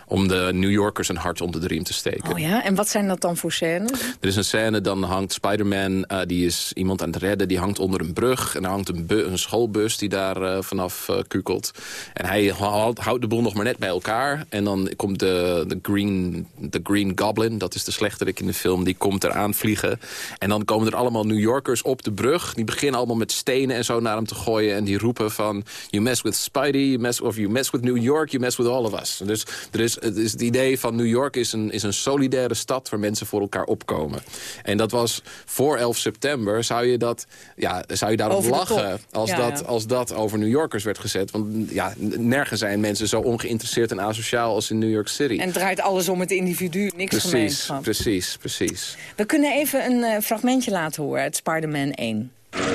om de New Yorkers een hart onder de riem te steken. Oh ja, en wat zijn dat dan voor scènes? Er is een scène, dan hangt Spider-Man, uh, die is iemand aan het redden... die hangt onder een brug en er hangt een, een schoolbus die daar vanaf kukelt. En hij houdt de boel nog maar net bij elkaar. En dan komt de, de, green, de Green Goblin, dat is de slechterik in de film... die komt eraan vliegen. En dan komen er allemaal New Yorkers op de brug. Die beginnen allemaal met stenen en zo naar hem te gooien. En die roepen van, you mess with Spidey, you mess, of you mess with New York... you mess with all of us. Dus er is het, is het idee van New York is een, is een solidaire stad... waar mensen voor elkaar opkomen. En dat was voor 11 september, zou je, dat, ja, zou je daarop lachen... Als, ja, dat, ja. als dat over New Yorkers werd gezet. Want ja, nergens zijn mensen zo ongeïnteresseerd en asociaal als in New York City. En draait alles om het individu, niks precies, gemeenschap. Precies, precies. We kunnen even een uh, fragmentje laten horen uit Spider-Man 1.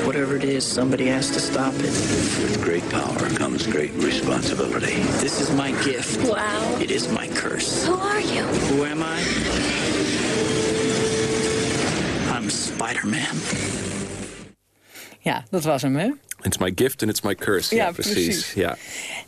Whatever it is, somebody has to stop it. With great power comes great responsibility. This is my gift. Wow. It is my curse. Who are you? Who am I? I'm Spider-Man. Ja, dat was hem, hè? It's my gift and it's my curse. Ja, Ja, precies. precies. Ja.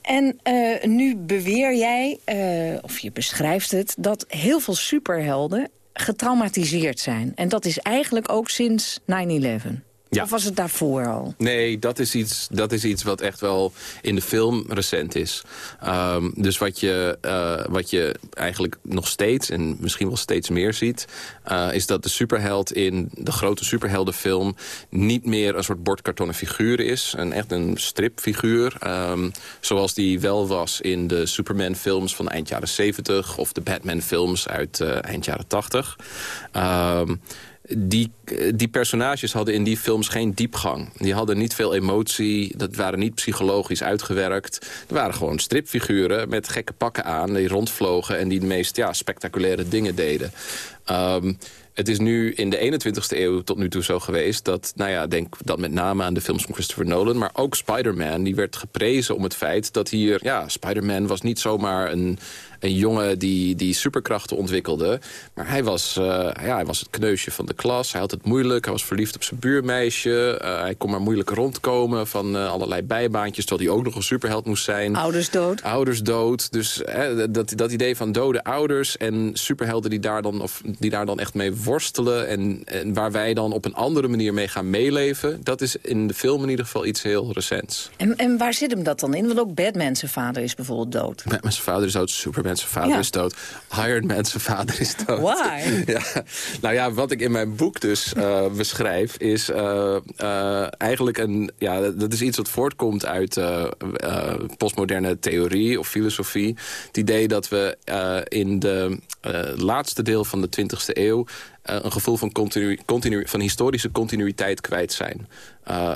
En eh, nu beweer jij, eh, of je beschrijft het... dat heel veel superhelden getraumatiseerd zijn. En dat is eigenlijk ook sinds 9-11. Ja. Of was het daarvoor al? Nee, dat is, iets, dat is iets wat echt wel in de film recent is. Ehm, dus wat je, eh, wat je eigenlijk nog steeds, en misschien wel steeds meer ziet... eh, is dat de superheld in de grote superheldenfilm... niet meer een soort bordkartonnen figuur is. Een, echt een stripfiguur. ehm, zoals die wel was in de Superman-films van eind jaren 70... of de Batman-films uit eh, eind jaren 80. Ehm, die, die personages hadden in die films geen diepgang. Die hadden niet veel emotie. Dat waren niet psychologisch uitgewerkt. Er waren gewoon stripfiguren met gekke pakken aan... die rondvlogen en die de meest ja, spectaculaire dingen deden. Ehm, het is nu in de 21ste eeuw tot nu toe zo geweest... dat, nou ja, denk dat met name aan de films van Christopher Nolan... maar ook Spider-Man, die werd geprezen om het feit dat hier... ja, Spider-Man was niet zomaar een, een jongen die, die superkrachten ontwikkelde... maar hij was, eh, ja, hij was het kneusje van de klas. Hij had het moeilijk, hij was verliefd op zijn buurmeisje. eh, hij kon maar moeilijk rondkomen van eh, allerlei bijbaantjes... terwijl hij ook nog een superheld moest zijn. Ouders dood. Ouders dood. Dus hè, dat, dat idee van dode ouders en superhelden die daar dan, of, die daar dan echt mee worstelen... En, en waar wij dan op een andere manier mee gaan meeleven... dat is in de film in ieder geval iets heel recents. En, en waar zit hem dat dan in? Want ook Batman zijn vader is bijvoorbeeld dood. Batman zijn vader is dood, Superman zijn vader Ja. is dood... Man zijn vader is dood. Why? Ja, nou ja, wat ik in mijn boek dus eh, beschrijf... is eh, eh, eigenlijk een... Ja, dat is iets wat voortkomt uit postmoderne theorie of filosofie. Het idee dat we in de laatste deel van de 20e eeuw... een gevoel van, continu, continu, van historische continuïteit kwijt zijn.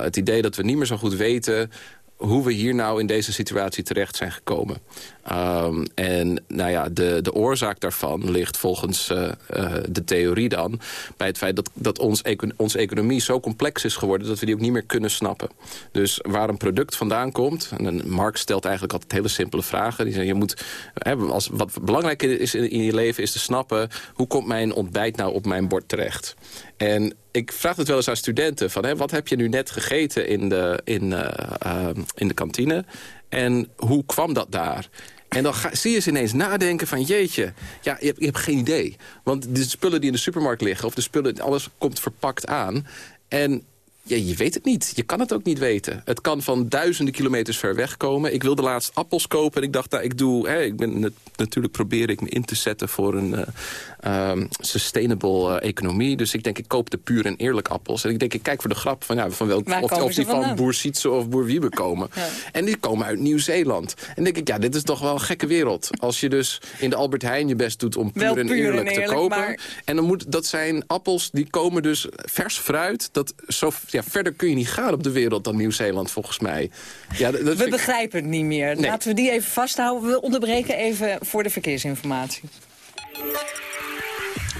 Het idee dat we niet meer zo goed weten hoe we hier nou in deze situatie terecht zijn gekomen. Ehm, en nou ja, de, de oorzaak daarvan ligt volgens eh, eh, de theorie dan... bij het feit dat, dat ons econ- onze economie zo complex is geworden... dat we die ook niet meer kunnen snappen. Dus waar een product vandaan komt... en Marx stelt eigenlijk altijd hele simpele vragen. Die zeggen, je moet, hè, als, wat belangrijk is in je leven is te snappen... hoe komt mijn ontbijt nou op mijn bord terecht? En ik vraag het wel eens aan studenten. Van, hè, wat heb je nu net gegeten in de, in, eh, eh, in de kantine? En hoe kwam dat daar? En dan zie je ze ineens nadenken van jeetje, ja, je hebt, je hebt geen idee. Want de spullen die in de supermarkt liggen, of de spullen, alles komt verpakt aan. En ja, je weet het niet. Je kan het ook niet weten. Het kan van duizenden kilometers ver weg komen. Ik wilde laatst appels kopen en ik dacht, nou, ik doe... Hè, ik ben, natuurlijk probeer ik me in te zetten voor een eh, ehm, sustainable eh, economie. Dus ik denk, ik koop de puur en eerlijk appels. En ik denk, ik kijk voor de grap van, ja, van welk, of, of die van? Boer Sietse of Boer Wiebe komen. Ja. En die komen uit Nieuw-Zeeland. En dan denk ik, ja, dit is toch wel een gekke wereld. Als je dus in de Albert Heijn je best doet om puur, en puur en eerlijk te kopen. maar- En dan moet, dat zijn appels, die komen dus vers fruit. Dat zo, ja, verder kun je niet gaan op de wereld dan Nieuw-Zeeland, volgens mij. Ja, dat, We ik- begrijpen het niet meer. Nee. Laten we die even vasthouden. We onderbreken even voor de verkeersinformatie.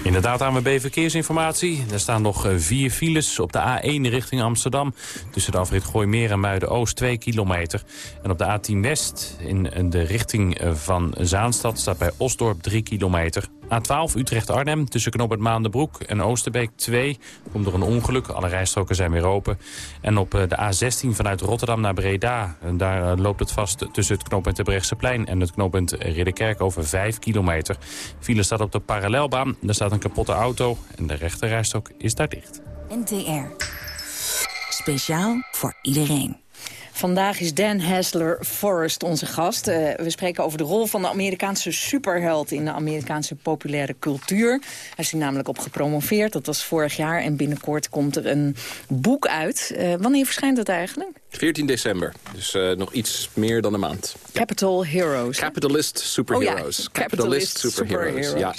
Inderdaad, ANWB Verkeersinformatie. Er staan nog eh, vier files op de A1 richting Amsterdam. Tussen de afrit Gooimeer en Muiden-Oost 2 kilometer. En op de A10 West in de richting eh, van Zaanstad staat bij Osdorp 3 kilometer. A12 Utrecht-Arnhem tussen Knobbert Maandenbroek en Oosterbeek 2. Komt door een ongeluk, alle rijstroken zijn weer open. En op eh, de A16 vanuit Rotterdam naar Breda. En daar eh, loopt het vast tussen het knooppunt Terbrechtseplein en het knooppunt Ridderkerk over 5 kilometer. File staat op de parallelbaan, daar staat een kapotte auto en de rechterrijstrook is daar dicht. NTR. Speciaal voor iedereen. Vandaag is Dan Hasler Forrest onze gast. Eh, we spreken over de rol van de Amerikaanse superheld... in de Amerikaanse populaire cultuur. Hij is hier namelijk op gepromoveerd. Dat was vorig jaar. En binnenkort komt er een boek uit. Eh, wanneer verschijnt dat eigenlijk? 14 december, dus eh, nog iets meer dan een maand. Capital Heroes. Capitalist superheroes. Oh ja, Capitalist superheroes, ja.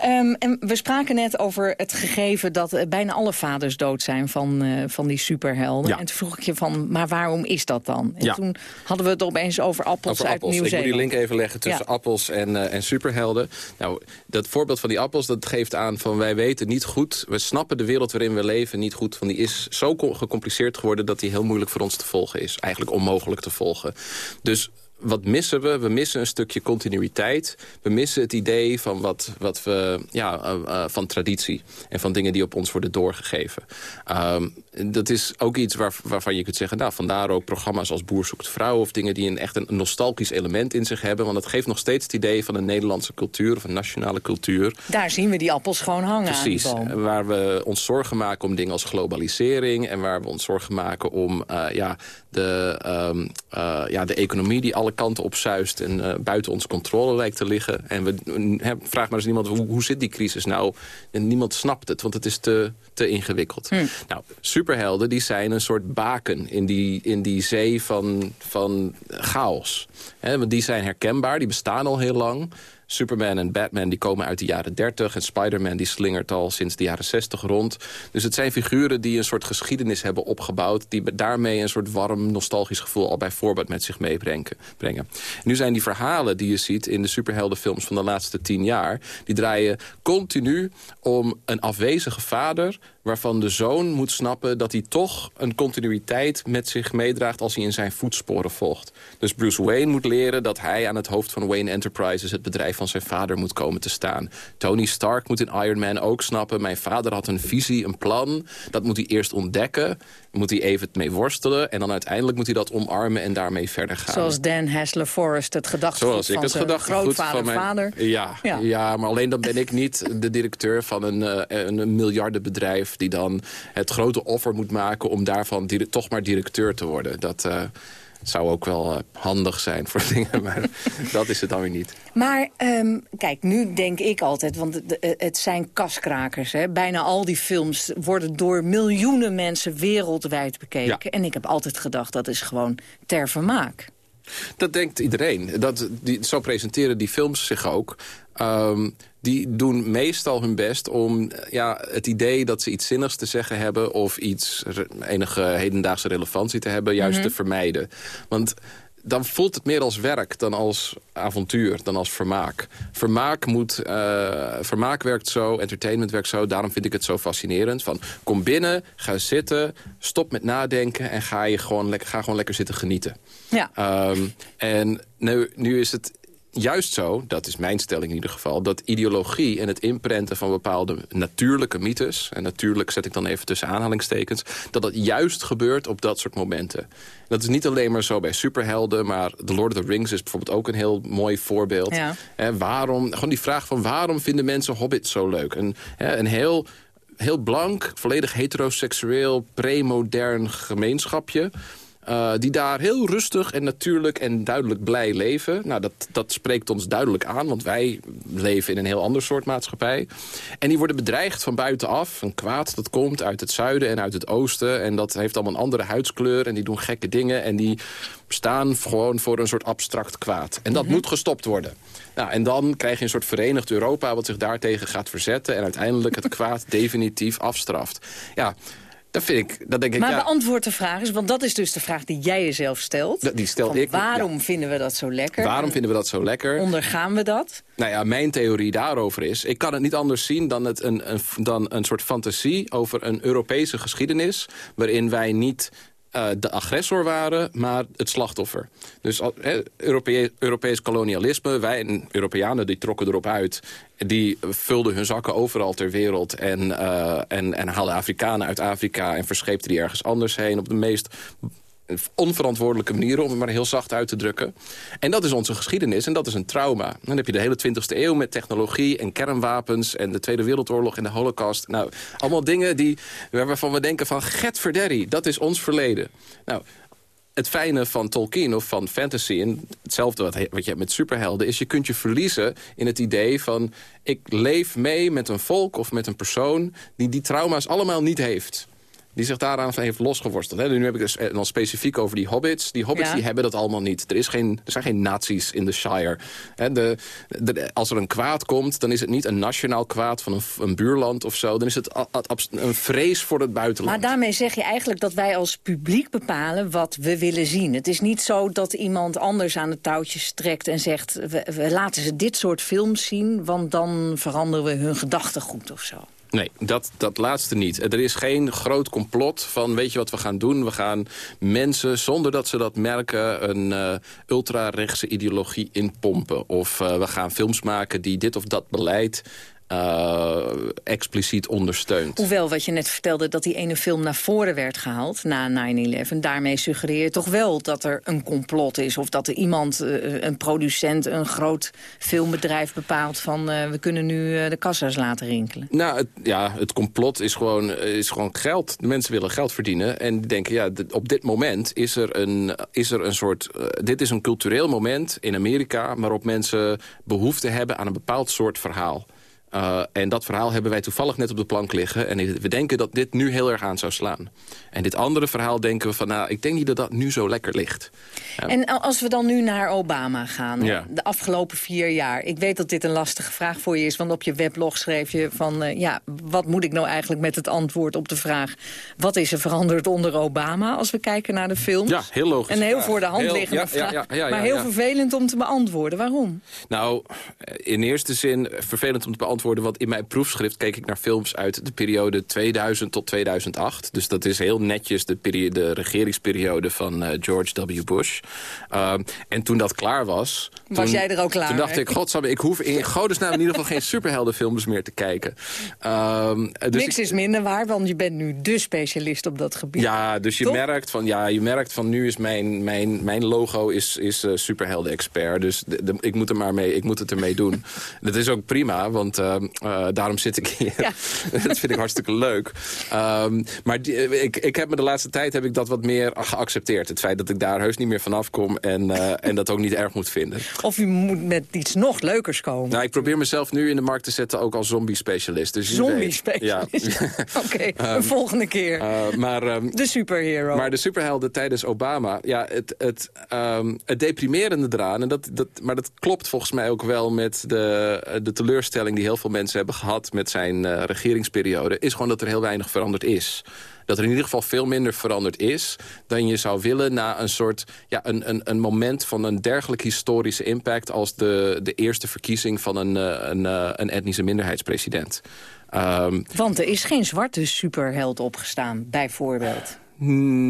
Ehm, en we spraken net over het gegeven dat bijna alle vaders dood zijn van, van die superhelden. Ja. En toen vroeg ik je van, maar waarom is dat dan? En Ja. toen hadden we het opeens over appels Over uit appels. Ik moet die link even leggen tussen Ja. appels en, eh, en superhelden. Nou, dat voorbeeld van die appels, dat geeft aan van wij weten niet goed... we snappen de wereld waarin we leven niet goed. Van die is zo co- gecompliceerd geworden dat die heel moeilijk voor ons te volgen is. Eigenlijk onmogelijk te volgen. Dus wat missen we? We missen een stukje continuïteit. We missen het idee van, wat, wat we, ja, uh, uh, van traditie. En van dingen die op ons worden doorgegeven. Um, dat is ook iets waar, waarvan je kunt zeggen... nou, vandaar ook programma's als Boer zoekt vrouw... of dingen die een, echt een nostalgisch element in zich hebben. Want het geeft nog steeds het idee van een Nederlandse cultuur... of een nationale cultuur. Daar zien we die appels gewoon hangen Precies, waar we ons zorgen maken om dingen als globalisering... en waar we ons zorgen maken om uh, ja, de, um, uh, ja, de economie die alle kanten op zuist... en uh, buiten onze controle lijkt te liggen. En we he, vraag maar eens niemand, hoe, hoe zit die crisis nou? En niemand snapt het, want het is te, te ingewikkeld. Hm. Nou, superhelden die zijn een soort baken in die, in die zee van, van chaos. He, want die zijn herkenbaar, die bestaan al heel lang... Superman en Batman die komen uit de jaren 30... en Spider-Man die slingert al sinds de jaren 60 rond. Dus het zijn figuren die een soort geschiedenis hebben opgebouwd... die daarmee een soort warm, nostalgisch gevoel al bij voorbaat met zich meebrengen. Brengen. Nu zijn die verhalen die je ziet in de superheldenfilms van de laatste tien jaar... die draaien continu om een afwezige vader waarvan de zoon moet snappen dat hij toch een continuïteit met zich meedraagt als hij in zijn voetsporen volgt. Dus Bruce Wayne moet leren dat hij aan het hoofd van Wayne Enterprises het bedrijf van zijn vader moet komen te staan. Tony Stark moet in Iron Man ook snappen, mijn vader had een visie, een plan. Dat moet hij eerst ontdekken, moet hij even mee worstelen en dan uiteindelijk moet hij dat omarmen en daarmee verder gaan. Zoals Dan Hassler Forrest het gedachtegoed Zoals ik van het gedachtegoed grootvader van mijn vader. Ja, ja. Ja. maar alleen dan ben ik niet de directeur van een, uh, een miljardenbedrijf die dan het grote offer moet maken om daarvan toch maar directeur te worden. Dat uh, zou ook wel uh, handig zijn voor dingen, maar dat is het dan weer niet. Maar um, kijk, nu denk ik altijd, want het, het zijn kaskrakers. Hè? Bijna al die films worden door miljoenen mensen wereldwijd bekeken. Ja. En ik heb altijd gedacht, dat is gewoon ter vermaak. Dat denkt iedereen. Dat, die, zo presenteren die films zich ook. Um, die doen meestal hun best om ja, het idee dat ze iets zinnigs te zeggen hebben... of iets, enige hedendaagse relevantie te hebben, juist Mhm. te vermijden. Want dan voelt het meer als werk dan als avontuur, dan als vermaak. Vermaak, moet, uh, vermaak werkt zo, entertainment werkt zo. Daarom vind ik het zo fascinerend. Van, kom binnen, ga zitten, stop met nadenken... en ga, je gewoon, lekker, ga gewoon lekker zitten genieten. Ja. Um, en nu, nu is het juist zo, dat is mijn stelling in ieder geval... dat ideologie en het inprenten van bepaalde natuurlijke mythes... en natuurlijk zet ik dan even tussen aanhalingstekens... dat dat juist gebeurt op dat soort momenten. Dat is niet alleen maar zo bij superhelden... maar The Lord of the Rings is bijvoorbeeld ook een heel mooi voorbeeld. Ja. Waarom, gewoon die vraag van waarom vinden mensen Hobbit zo leuk? Een, een heel heel blank, volledig heteroseksueel, premodern gemeenschapje... Uh, die daar heel rustig en natuurlijk en duidelijk blij leven. Nou, dat, dat spreekt ons duidelijk aan, want wij leven in een heel ander soort maatschappij. En die worden bedreigd van buitenaf. Een kwaad dat komt uit het zuiden en uit het oosten. En dat heeft allemaal een andere huidskleur en die doen gekke dingen. En die staan gewoon voor een soort abstract kwaad. En dat mm -hmm. moet gestopt worden. Nou, en dan krijg je een soort verenigd Europa... wat zich daartegen gaat verzetten... en uiteindelijk het kwaad definitief afstraft. Ja, dat vind ik, dat denk ik, maar ja, beantwoord de vraag eens, want dat is dus de vraag die jij jezelf stelt. Die stel ik. Waarom ja. vinden we dat zo lekker? Waarom vinden we dat zo lekker? Ondergaan we dat? Nou ja, mijn theorie daarover is... ik kan het niet anders zien dan, het een, een, dan een soort fantasie over een Europese geschiedenis... waarin wij niet uh, de agressor waren, maar het slachtoffer. Dus uh, Europees, Europees kolonialisme, wij en Europeanen die trokken erop uit... die vulden hun zakken overal ter wereld... en, uh, en, en haalden Afrikanen uit Afrika en verscheepten die ergens anders heen... op de meest onverantwoordelijke manieren, om het maar heel zacht uit te drukken. En dat is onze geschiedenis en dat is een trauma. Dan heb je de hele 20e eeuw met technologie en kernwapens... en de Tweede Wereldoorlog en de Holocaust. Nou, allemaal dingen die, waarvan we denken van... get verderrie, dat is ons verleden. Nou, het fijne van Tolkien of van fantasy... en hetzelfde wat, wat je hebt met superhelden... is je kunt je verliezen in het idee van... ik leef mee met een volk of met een persoon... die die trauma's allemaal niet heeft die zich daaraan heeft losgeworsteld. Hè. Nu heb ik dus dan specifiek over die hobbits. Die hobbits Ja. die hebben dat allemaal niet. Er, is geen, er zijn geen nazi's in de Shire. Hè, de, de- als er een kwaad komt, dan is het niet een nationaal kwaad... van een, een buurland of zo. Dan is het a- a- abs- een vrees voor het buitenland. Maar daarmee zeg je eigenlijk dat wij als publiek bepalen wat we willen zien. Het is niet zo dat iemand anders aan de touwtjes trekt en zegt... we, we laten ze dit soort films zien, want dan veranderen we hun gedachtegoed of zo. Nee, dat, dat laatste niet. Er is geen groot complot van weet je wat we gaan doen? We gaan mensen, zonder dat ze dat merken... een uh, ultra-rechtse ideologie inpompen. Of uh, we gaan films maken die dit of dat beleid uh, expliciet ondersteunt. Hoewel wat je net vertelde dat die ene film naar voren werd gehaald na 9-11... daarmee suggereer je toch wel dat er een complot is... of dat er iemand, uh, een producent, een groot filmbedrijf bepaalt... van uh, we kunnen nu de kassa's laten rinkelen. Nou, het, ja, het complot is gewoon, is gewoon geld. De mensen willen geld verdienen en die denken... ja, op dit moment is er een, is er een soort... dit is een cultureel moment in Amerika... waarop mensen behoefte hebben aan een bepaald soort verhaal. Uh, en dat verhaal hebben wij toevallig net op de plank liggen. En we denken dat dit nu heel erg aan zou slaan. En dit andere verhaal denken we van... nou, ik denk niet dat dat nu zo lekker ligt. Ja. En als we dan nu naar Obama gaan, ja. de afgelopen vier jaar... ik weet dat dit een lastige vraag voor je is... want op je weblog schreef je van... Uh, ja, wat moet ik nou eigenlijk met het antwoord op de vraag... wat is er veranderd onder Obama als we kijken naar de films? Ja, heel logisch. Een heel voor de hand heel, liggende ja, vraag. maar heel vervelend om te beantwoorden. Waarom? Nou, in eerste zin vervelend om te beantwoorden want in mijn proefschrift keek ik naar films uit de periode 2000 tot 2008. Dus dat is heel netjes de, periode, de regeringsperiode van uh, George W. Bush. Uh, en toen dat klaar was... Was toen, jij er ook klaar Toen dacht ik, godsamme, ik hoef in godesnaam in ieder geval geen superheldenfilms meer te kijken. Um, dus Niks is minder waar, want je bent nu de specialist op dat gebied. Ja, dus je merkt van, ja, je merkt van nu is mijn, mijn, mijn logo is, is uh, superhelden-expert. Dus de, de, ik, moet er maar mee, ik moet het ermee doen. dat is ook prima, want uh, daarom zit ik hier. Ja. dat vind ik hartstikke leuk. Um, maar die, ik, ik heb me de laatste tijd heb ik dat wat meer geaccepteerd. Het feit dat ik daar heus niet meer vanaf kom en, uh, en dat ook niet erg moet vinden. Of u moet met iets nog leukers komen. Nou, ik probeer mezelf nu in de markt te zetten ook als zombie-specialist. Dus zombie-specialist? Ja. Oké, okay, um, volgende keer. Maar, um, de superhero. Maar de superhelden tijdens Obama, ja, het, het, um, het deprimerende eraan... En dat, dat, maar dat klopt volgens mij ook wel met de, de teleurstelling die heel veel mensen hebben gehad met zijn uh, regeringsperiode... is gewoon dat er heel weinig veranderd is dat er in ieder geval veel minder veranderd is... dan je zou willen na een soort ja, een, een, een moment van een dergelijk historische impact... als de, de eerste verkiezing van een, eh, een, een, een etnische minderheidspresident. Um, Want er is geen zwarte superheld opgestaan, bijvoorbeeld.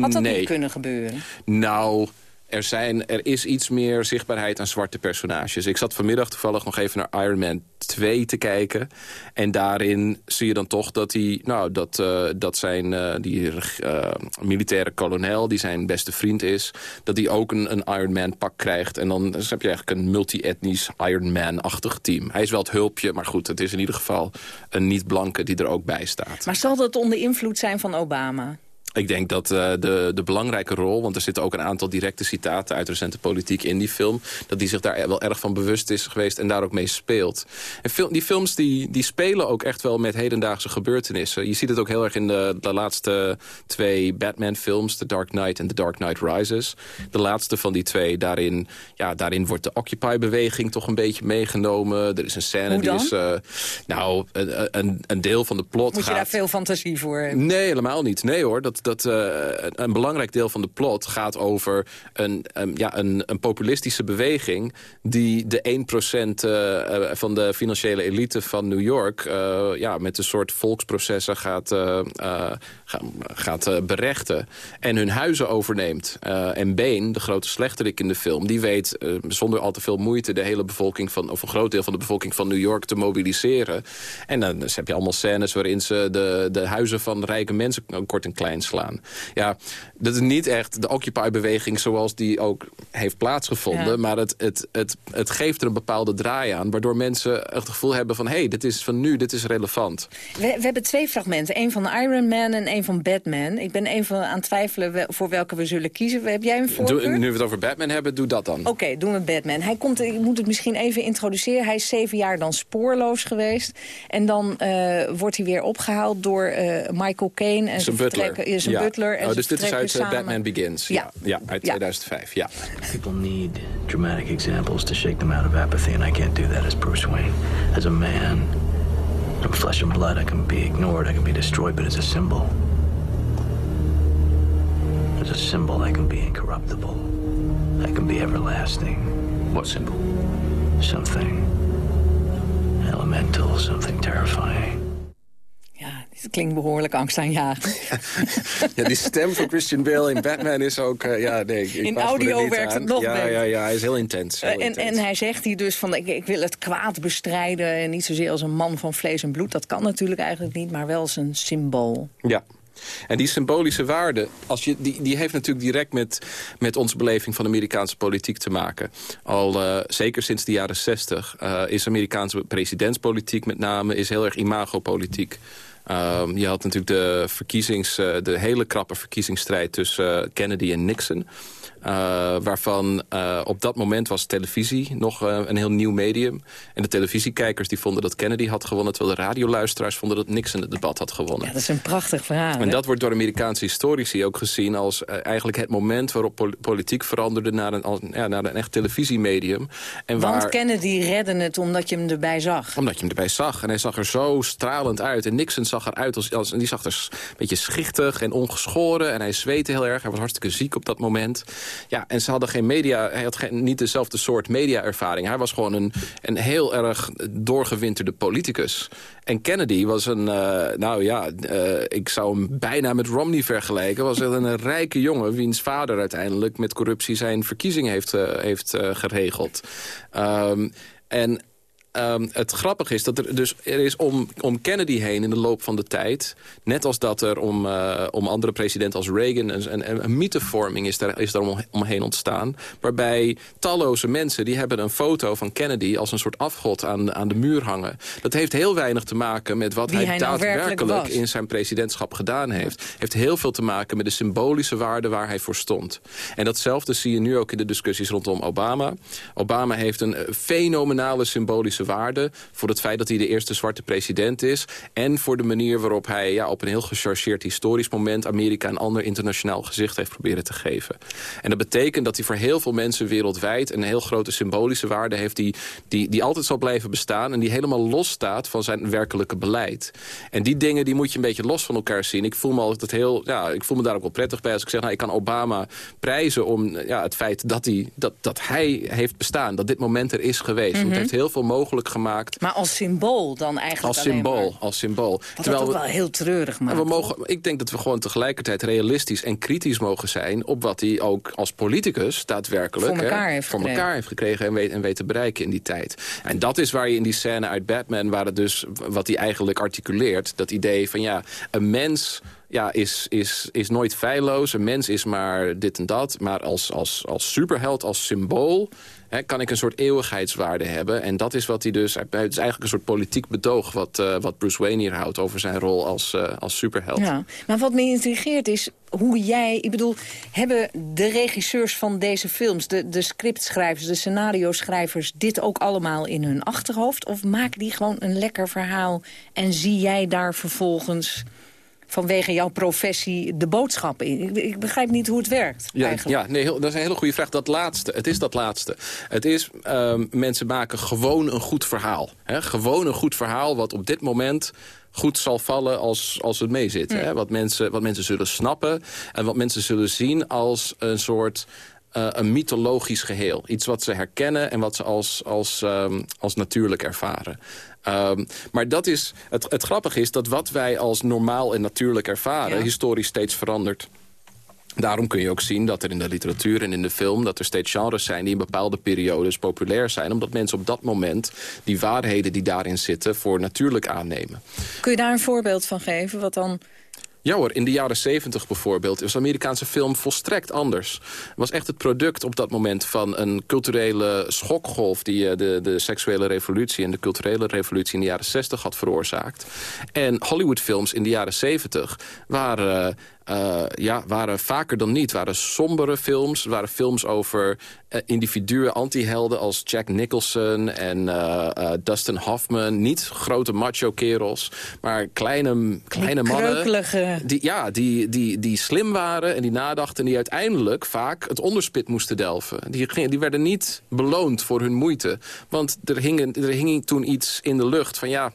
Had dat nee. niet kunnen gebeuren? Nou, er, zijn, er is iets meer zichtbaarheid aan zwarte personages. Ik zat vanmiddag toevallig nog even naar Iron Man 2 te kijken. En daarin zie je dan toch dat, hij, nou, dat, uh, dat zijn uh, die uh, militaire kolonel... die zijn beste vriend is, dat hij ook een, een Iron Man pak krijgt. En dan dus heb je eigenlijk een multi-etnisch Iron Man-achtig team. Hij is wel het hulpje, maar goed, het is in ieder geval een niet-blanke die er ook bij staat. Maar zal dat onder invloed zijn van Obama? Ik denk dat uh, de, de belangrijke rol, want er zitten ook een aantal directe citaten uit recente politiek in die film, dat die zich daar wel erg van bewust is geweest en daar ook mee speelt. En film, die films die, die spelen ook echt wel met hedendaagse gebeurtenissen. Je ziet het ook heel erg in de, de laatste twee Batman-films, The Dark Knight en The Dark Knight Rises. De laatste van die twee, daarin, ja, daarin wordt de Occupy-beweging toch een beetje meegenomen. Er is een scène die is, uh, nou, een, een, een, deel van de plot Moet gaat... je daar veel fantasie voor hebben? Nee, helemaal niet. Nee hoor, dat, dat uh, een belangrijk deel van de plot gaat over een, um, ja, een, een populistische beweging... die de 1% uh, van de financiële elite van New York... Ja, met een soort volksprocessen gaat, gaat berechten. En hun huizen overneemt. en Bane, de grote slechterik in de film... die weet zonder al te veel moeite de hele bevolking van... of een groot deel van de bevolking van New York te mobiliseren. En dan dus heb je allemaal scènes waarin ze de, de huizen van rijke mensen kort en klein slaan. Ja, dat is niet echt de Occupy-beweging zoals die ook heeft plaatsgevonden. Ja. Maar het, het, het, het geeft er een bepaalde draai aan. Waardoor mensen het gevoel hebben van... hé, hey, dit is van nu, dit is relevant. We, we hebben twee fragmenten. Eén van Iron Man en één van Batman. Ik ben even aan het twijfelen voor welke we zullen kiezen. Heb jij een voorkeur? Doe, nu we het over Batman hebben, doe dat dan. Oké, okay, doen we Batman. Hij komt, ik moet het misschien even introduceren. Hij is zeven jaar dan spoorloos geweest. En dan uh, wordt hij weer opgehaald door uh, Michael Caine. En zijn butler. Ja, zijn ja. butler. En oh, dus dit is uit eh, samen. Batman Begins. Ja, ja, ja uit 2005. Ja. People need dramatic examples to shake them out of apathy, and I can't do that as Bruce Wayne. As a man, I'm flesh and blood. I can be ignored, I can be destroyed, but as a symbol, as a symbol, I can be incorruptible. I can be everlasting. What symbol? Something elemental, something terrifying. Klinkt behoorlijk angstaanjagend. ja, die stem van Christian Bale in Batman is ook... eh, ja, nee, ik In audio werkt aan. het nog ja, beter. Ja, ja, hij is heel intens. heel Eh, en, intens. en hij zegt hier dus van, ik, ik wil het kwaad bestrijden... en niet zozeer als een man van vlees en bloed. Dat kan natuurlijk eigenlijk niet, maar wel als een symbool. Ja. En die symbolische waarde, als je, die, die heeft natuurlijk direct met, met onze beleving van Amerikaanse politiek te maken. Al eh, zeker sinds de jaren zestig eh, is Amerikaanse presidentspolitiek met name is heel erg imagopolitiek. Ehm, je had natuurlijk de, verkiezings, eh, de hele krappe verkiezingsstrijd tussen eh, Kennedy en Nixon. Eh, waarvan eh, op dat moment was televisie nog eh, een heel nieuw medium. En de televisiekijkers die vonden dat Kennedy had gewonnen... terwijl de radioluisteraars vonden dat Nixon het debat had gewonnen. Ja, dat is een prachtig verhaal. En hè? dat wordt door Amerikaanse historici ook gezien als eigenlijk het moment waarop pol- politiek veranderde naar een, ja, naar een echt televisiemedium. En Want waar, Kennedy redde het omdat je hem erbij zag. omdat je hem erbij zag. En hij zag er zo stralend uit. En Nixon zag eruit als, als en die zag er een beetje schichtig en ongeschoren. En hij zweette heel erg. Hij was hartstikke ziek op dat moment. Ja, en ze hadden geen media. Hij had geen, niet dezelfde soort media-ervaring. Hij was gewoon een, een heel erg doorgewinterde politicus. En Kennedy was een, eh, nou ja, eh, ik zou hem bijna met Romney vergelijken. Was een, een rijke jongen wiens vader uiteindelijk met corruptie zijn verkiezing heeft, eh, heeft geregeld. Ehm, en Ehm, het grappige is dat er dus er is om, om Kennedy heen in de loop van de tijd... net als dat er om, eh, om andere presidenten als Reagan... een, een, een mythevorming is daar, is daar om, omheen ontstaan... waarbij talloze mensen die hebben een foto van Kennedy... als een soort afgod aan, aan de muur hangen. Dat heeft heel weinig te maken met wat Wie hij, hij nou werkelijk daadwerkelijk... in zijn presidentschap gedaan heeft. Heeft heel veel te maken met de symbolische waarde waar hij voor stond. En datzelfde zie je nu ook in de discussies rondom Obama. Obama heeft een eh, fenomenale symbolische waarde... voor het feit dat hij de eerste zwarte president is... en voor de manier waarop hij ja, op een heel gechargeerd historisch moment... Amerika een ander internationaal gezicht heeft proberen te geven. En dat betekent dat hij voor heel veel mensen wereldwijd... een heel grote symbolische waarde heeft die, die, die altijd zal blijven bestaan... en die helemaal los staat van zijn werkelijke beleid. En die dingen die moet je een beetje los van elkaar zien. Ik voel me altijd heel, ja, ik voel me daar ook wel prettig bij als ik zeg... Nou, ik kan Obama prijzen om ja, het feit dat hij, dat, dat hij heeft bestaan. Dat dit moment er is geweest. Want Mhm. het heeft heel veel mogelijk gemaakt Maar als symbool dan eigenlijk als symbool. maar. Als symbool. Wat dat ook wel heel treurig maakt. we mogen, ik denk dat we gewoon tegelijkertijd realistisch en kritisch mogen zijn... op wat hij ook als politicus daadwerkelijk Voor elkaar hè, heeft voor gekregen. elkaar heeft gekregen en weet, en weet te bereiken in die tijd. En dat is waar je in die scène uit Batman... waar het dus, wat hij eigenlijk articuleert... dat idee van ja, een mens ja, is, is, is nooit feilloos. Een mens is maar dit en dat. Maar als, als, als superheld, als symbool... Hè, kan ik een soort eeuwigheidswaarde hebben. En dat is wat hij dus... Het is eigenlijk een soort politiek bedoog... wat, eh, wat Bruce Wayne hier houdt over zijn rol als, eh, als superheld. Ja, maar wat me intrigeert is hoe jij... Ik bedoel, hebben de regisseurs van deze films... de, de scriptschrijvers, de scenario-schrijvers... dit ook allemaal in hun achterhoofd? Of maken die gewoon een lekker verhaal... en zie jij daar vervolgens vanwege jouw professie de boodschap in? Ik, ik begrijp niet hoe het werkt, Ja, eigenlijk. ja nee, heel, dat is een hele goede vraag. Dat laatste, het is dat laatste. Het is, ehm, mensen maken gewoon een goed verhaal. Hè? Gewoon een goed verhaal wat op dit moment goed zal vallen als, als het meezit. Hè? Wat, mensen, wat mensen zullen snappen en wat mensen zullen zien als een soort... eh, een mythologisch geheel. Iets wat ze herkennen en wat ze als, als, ehm, als natuurlijk ervaren. Ehm, maar dat is, het, het grappige is dat wat wij als normaal en natuurlijk ervaren... Ja. historisch steeds verandert. Daarom kun je ook zien dat er in de literatuur en in de film... dat er steeds genres zijn die in bepaalde periodes populair zijn... omdat mensen op dat moment die waarheden die daarin zitten... voor natuurlijk aannemen. Kun je daar een voorbeeld van geven? Wat dan... Ja hoor, in de jaren 70 bijvoorbeeld was Amerikaanse film volstrekt anders. Het was echt het product op dat moment van een culturele schokgolf... die eh, de, de seksuele revolutie en de culturele revolutie in de jaren 60 had veroorzaakt. En Hollywoodfilms in de jaren 70 waren... eh, ja, waren vaker dan niet. waren sombere films. waren films over eh, individuen, antihelden als Jack Nicholson en eh, eh, Dustin Hoffman. Niet grote macho-kerels, maar kleine, kleine mannen. kreukelige- Die, ja, die, die, die slim waren en die nadachten... en die uiteindelijk vaak het onderspit moesten delven. Die, die werden niet beloond voor hun moeite. Want er hing, er hing toen iets in de lucht van... ja,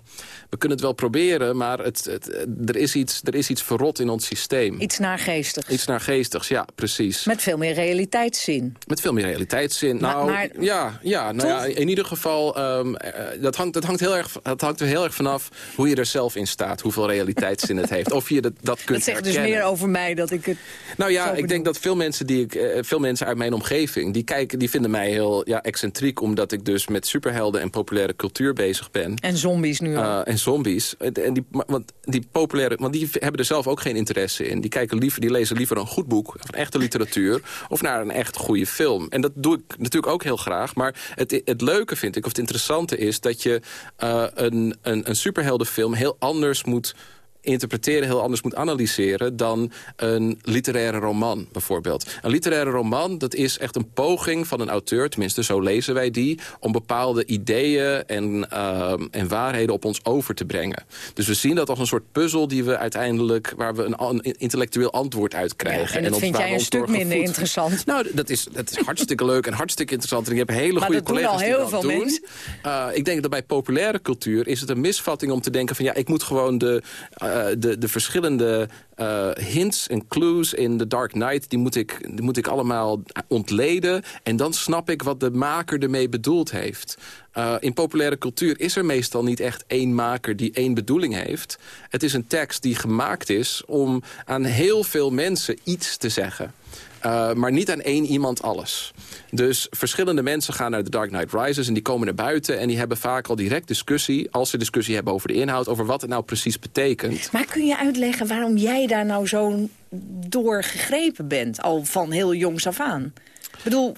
we kunnen het wel proberen, maar het, het, er, is iets, er is iets verrot in ons systeem. Iets naargeestigs. Iets naargeestigs, ja, precies. Met veel meer realiteitszin. Met veel meer realiteitszin. Maar- nou, maar- ja, ja, nou ja, in ieder geval, ehm, eh, dat, hangt, dat, hangt heel erg, dat hangt er heel erg vanaf hoe je er zelf in staat. Hoeveel realiteitszin het heeft. Of je dat, dat kunt Dat zegt dus meer over mij dat ik het... Nou ja, ik denk dat veel mensen, die ik, eh, veel mensen uit mijn omgeving... die kijken, die vinden mij heel ja, excentriek... omdat ik dus met superhelden en populaire cultuur bezig ben. En zombies nu ook. Uh, en zombies. En die, want die populaire, want die hebben er zelf ook geen interesse in. Die, kijken liever, die lezen liever een goed boek, of een echte literatuur... of naar een echt goede film. En dat doe ik natuurlijk ook heel graag. Maar het, het leuke vind ik, of het interessante is... dat je uh, een, een, een superheldenfilm heel anders moet interpreteren, heel anders moet analyseren... dan een literaire roman, bijvoorbeeld. Een literaire roman, dat is echt een poging van een auteur... tenminste, zo lezen wij die... om bepaalde ideeën en, uh, en waarheden op ons over te brengen. Dus we zien dat als een soort puzzel die we uiteindelijk... waar we een, een intellectueel antwoord uit krijgen. en dat ons- vind jij een stuk minder interessant. Nou, dat is, dat is hartstikke leuk en hartstikke interessant. En je hebt hele Maar goede dat doen collega's al die heel dat veel doen. mensen. Uh, ik denk dat bij populaire cultuur is het een misvatting om te denken van... ja, ik moet gewoon de, uh, de, de verschillende uh, hints en clues in The Dark Knight... Die moet, ik, die moet ik allemaal ontleden. En dan snap ik wat de maker ermee bedoeld heeft. Uh, in populaire cultuur is er meestal niet echt één maker die één bedoeling heeft. Het is een tekst die gemaakt is om aan heel veel mensen iets te zeggen. Maar niet aan één iemand alles. Dus verschillende mensen gaan naar The Dark Knight Rises... en die komen naar buiten en die hebben vaak al direct discussie... als ze discussie hebben over de inhoud... over wat het nou precies betekent. Maar kun je uitleggen waarom jij daar nou zo door gegrepen bent? Al van heel jongs af aan. Ik bedoel,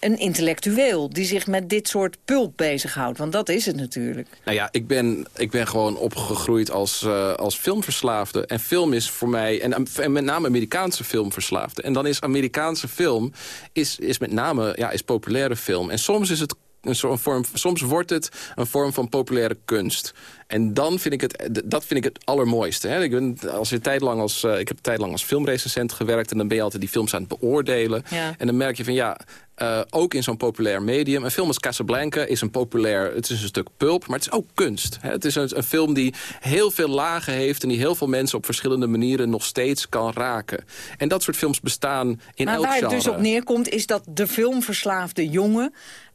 een intellectueel die zich met dit soort pulp bezighoudt. Want dat is het natuurlijk. Nou ja, ik ben, ik ben gewoon opgegroeid als, uh, als filmverslaafde. En film is voor mij, en, en met name Amerikaanse filmverslaafde. En dan is Amerikaanse film, is, is met name ja, is populaire film. En soms is het een soort vorm, soms wordt het een vorm van populaire kunst. En dan vind ik het, dat vind ik het allermooiste. Hè. Ik, ben, als je tijdlang als, uh, ik heb tijdlang als filmrecensent gewerkt... en dan ben je altijd die films aan het beoordelen. Ja. En dan merk je van ja, uh, ook in zo'n populair medium... een film als Casablanca is een populair... het is een stuk pulp, maar het is ook kunst. Hè. Het is een, een, film die heel veel lagen heeft... en die heel veel mensen op verschillende manieren nog steeds kan raken. En dat soort films bestaan in maar elk waar genre. het dus op neerkomt is dat de filmverslaafde jongen...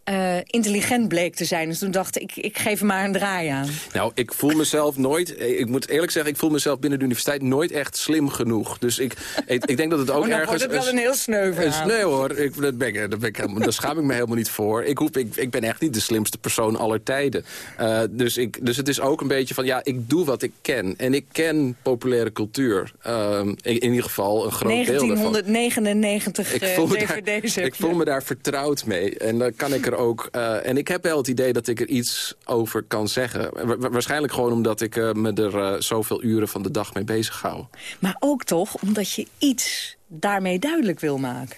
Uh, intelligent bleek te zijn. Dus toen dacht ik, ik geef hem maar een draai aan. Nou, ik voel mezelf nooit... Ik moet eerlijk zeggen, ik voel mezelf binnen de universiteit nooit echt slim genoeg. Dus ik, ik, ik denk dat het ook ergens... wordt het wel een heel sneu. Nee hoor, ik, dat ben ik, dat ben ik, helemaal- daar schaam ik me helemaal niet voor. Ik, hoef, ik, ik ben echt niet de slimste persoon aller tijden. Uh, dus, ik, dus het is ook een beetje van, ja, ik doe wat ik ken. En ik ken populaire cultuur. Um, in, in ieder geval een groot deel daarvan. 1999 Ik voel, dvd's ik me daar vertrouwd mee. En dan kan ik er ook. Uh, en ik heb wel het idee dat ik er iets over kan zeggen. Wa wa waarschijnlijk gewoon omdat ik uh, me er uh, zoveel uren van de dag mee bezig hou. Maar ook toch omdat je iets daarmee duidelijk wil maken.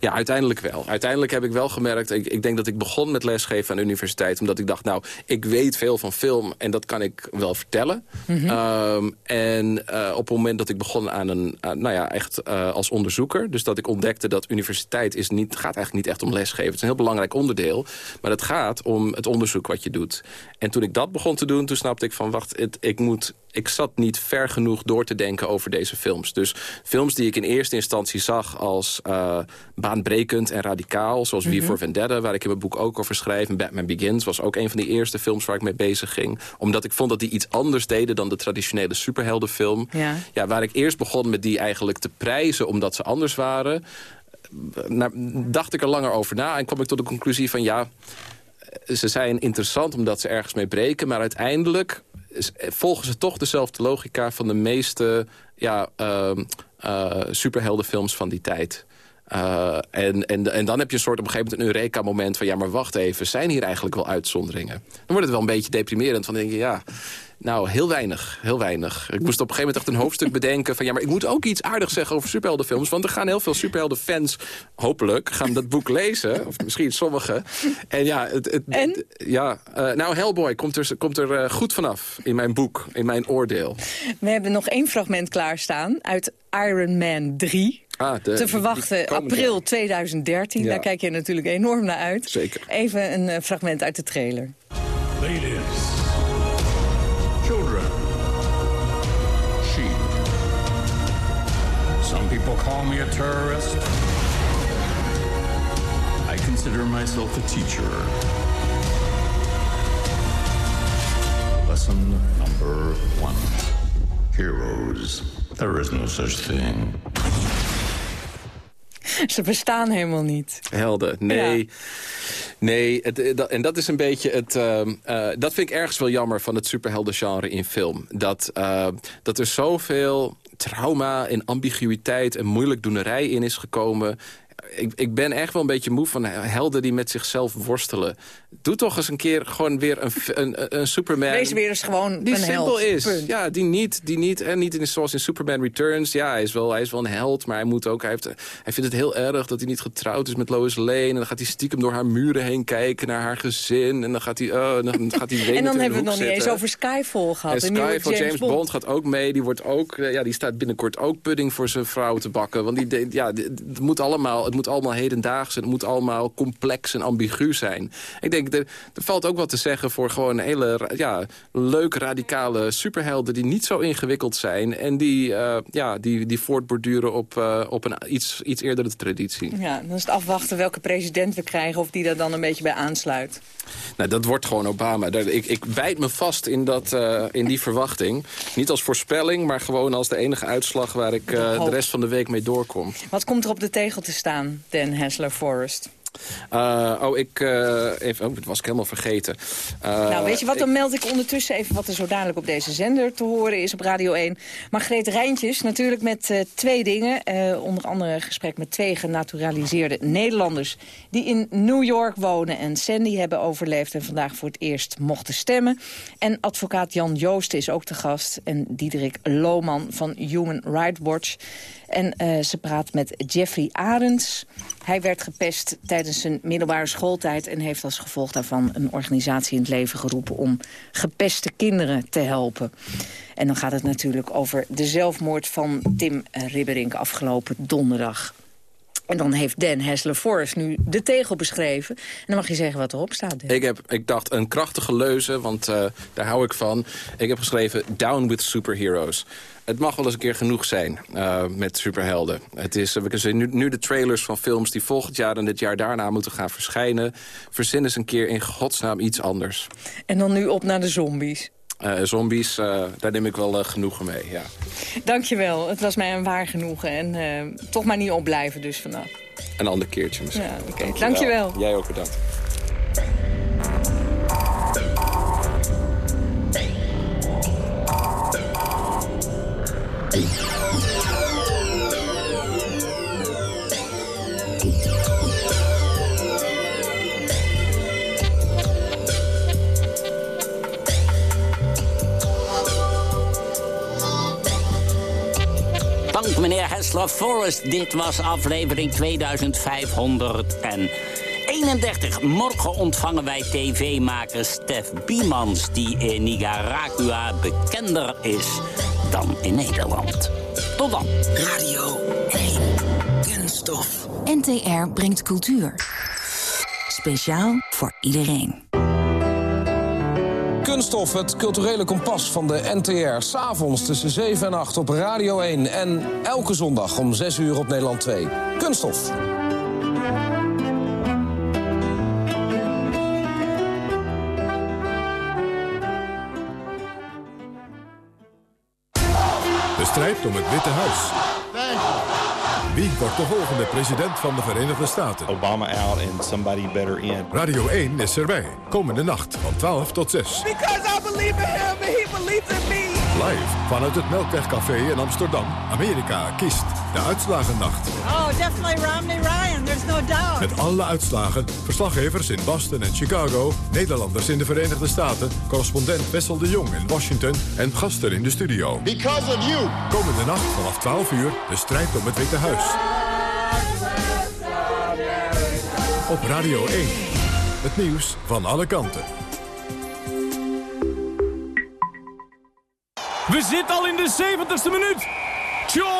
Ja, uiteindelijk wel. Uiteindelijk heb ik wel gemerkt... Ik, ik denk dat ik begon met lesgeven aan de universiteit... omdat ik dacht, nou, ik weet veel van film... en dat kan ik wel vertellen. Mm -hmm. um, en uh, op het moment dat ik begon aan een... Uh, nou ja, echt uh, als onderzoeker... dus dat ik ontdekte dat universiteit is niet, gaat eigenlijk niet echt om lesgeven. Het is een heel belangrijk onderdeel. Maar het gaat om het onderzoek wat je doet. En toen ik dat begon te doen, toen snapte ik van... wacht, het, ik moet... Ik zat niet ver genoeg door te denken over deze films. Dus films die ik in eerste instantie zag als uh, baanbrekend en radicaal... zoals mm -hmm. V for Vendetta, waar ik in mijn boek ook over schrijf... en Batman Begins was ook een van die eerste films waar ik mee bezig ging. Omdat ik vond dat die iets anders deden dan de traditionele superheldenfilm. Ja. Ja, waar ik eerst begon met die eigenlijk te prijzen omdat ze anders waren... Nou, dacht ik er langer over na en kwam ik tot de conclusie van... ja, ze zijn interessant omdat ze ergens mee breken... maar uiteindelijk volgen ze toch dezelfde logica van de meeste ja, uh, uh, superheldenfilms van die tijd. Uh, en, en, en dan heb je een soort op een gegeven moment een Eureka-moment van... ja, maar wacht even, zijn hier eigenlijk wel uitzonderingen? Dan wordt het wel een beetje deprimerend van denk je, ja... Nou, heel weinig, heel weinig. Ik moest op een gegeven moment echt een hoofdstuk bedenken van... ja, maar ik moet ook iets aardigs zeggen over superheldenfilms... want er gaan heel veel superheldenfans, hopelijk, gaan dat boek lezen. Of misschien sommigen. En ja, het, het, en? ja uh, nou, Hellboy komt er, komt er uh, goed vanaf in mijn boek, in mijn oordeel. We hebben nog één fragment klaarstaan uit Iron Man 3... Ah, de, te verwachten april jaar. 2013. Ja. Daar kijk je natuurlijk enorm naar uit. Zeker. Even een uh, fragment uit de trailer. Ladies, people call me a terrorist. consider myself a teacher. Lesson number one. Heroes. There is no such thing. Ze bestaan helemaal niet. Helden, nee. Nee, het, eh, dat- en dat is een beetje het... ehm, eh, dat vind ik ergens wel jammer van het superheldengenre in film. Dat, eh, dat er zoveel trauma en ambiguïteit en moeilijkdoenerij in is gekomen. Ik, ik ben echt wel een beetje moe van helden die met zichzelf worstelen. Doe toch eens een keer gewoon weer een, een, een Superman... Wees weer eens gewoon die een simpel held. is. Punt. Ja, die niet. Die niet en niet in, zoals in Superman Returns. Ja, hij is, wel, hij is wel een held, maar hij, moet ook, hij, heeft, hij vindt het heel erg dat hij niet getrouwd is met Lois Lane. En dan gaat hij stiekem door haar muren heen kijken naar haar gezin. En dan gaat hij, oh, dan gaat hij En dan hebben we het nog niet eens over Skyfall gehad. En Skyfall, James, James Bond. gaat ook mee. Die, wordt ook, eh, ja, die staat binnenkort ook pudding voor zijn vrouw te bakken. Want die, ja, het, moet allemaal, het moet allemaal hedendaags en het moet allemaal complex en ambigu zijn. Ik denk, er, er valt ook wat te zeggen voor gewoon hele ja, leuke, radicale superhelden... die niet zo ingewikkeld zijn en die, eh, ja, die, die voortborduren op, eh, op een iets, iets eerdere traditie. Ja, dan is het afwachten welke president we krijgen... of die daar dan een beetje bij aansluit. Nou, dat wordt gewoon Obama. Daar- Ik, ik bijt me vast in, dat, eh, in die verwachting. Niet als voorspelling, maar gewoon als de enige uitslag... waar ik de rest van de week mee doorkom. Wat komt er op de tegel te staan, Dan Hessler Forrest? Eh, oh, ik... eh, even, oh, dat was ik helemaal vergeten. Eh, nou, weet je wat, dan meld ik ondertussen even wat er zo dadelijk op deze zender te horen is op Radio 1. Margreet Rijntjes, natuurlijk met twee dingen. Onder andere een gesprek met twee genaturaliseerde Nederlanders... die in New York wonen en Sandy hebben overleefd... en vandaag voor het eerst mochten stemmen. En advocaat Jan Joosten is ook te gast. En Diederik Lohman van Human Rights Watch... En ze praat met Jeffrey Arends. Hij werd gepest tijdens zijn middelbare schooltijd... en heeft als gevolg daarvan een organisatie in het leven geroepen... om gepeste kinderen te helpen. En dan gaat het natuurlijk over de zelfmoord van Tim Ribberink afgelopen donderdag. En dan heeft Dan Hessler Forrest nu de tegel beschreven. En dan mag je zeggen wat erop staat. Ik, heb, ik dacht een krachtige leuze, want eh, daar hou ik van. Ik heb geschreven Down with Superheroes. Het mag wel eens een keer genoeg zijn eh, met superhelden. Het is, we zien nu, nu de trailers van films die volgend jaar en dit jaar daarna moeten gaan verschijnen. Verzin eens een keer in godsnaam iets anders. En dan nu op naar de zombies. Eh, zombies, eh, daar neem ik wel eh, genoegen mee, ja. Dankjewel, het was mij een waar genoegen. En toch maar niet opblijven dus vanaf. Een ander keertje misschien. Ja, oké. Dankjewel. Jij ook bedankt. Hessler Forrest. Dit was aflevering 2531. Morgen ontvangen wij tv-maker Stef Biemans... die in Nicaragua bekender is dan in Nederland. Tot dan. Radio 1. Kunststof. NTR brengt cultuur. Speciaal voor iedereen. Kunststof, het culturele kompas van de NTR. S'avonds tussen 7 en 8 op Radio 1. En elke zondag om 6 uur op Nederland 2. Kunststof. De strijd om het Witte Huis. Wie wordt de volgende president van de Verenigde Staten? Obama out and somebody better in. Radio 1 is erbij. Komende nacht van 12 tot 6. Because I believe in him and he believes in me. Live vanuit het Melkwegcafé in Amsterdam. Amerika kiest de uitslagennacht. Oh, definitely Romney Ryan. There's no doubt. Met alle uitslagen, verslaggevers in Boston en Chicago... Nederlanders in de Verenigde Staten... correspondent Wessel de Jong in Washington... en gasten in de studio. Because of you. Komende nacht vanaf 12 uur de strijd om het Witte Huis. Op Radio 1. Het nieuws van alle kanten. We zitten al in de 70ste minuut. Tjonge,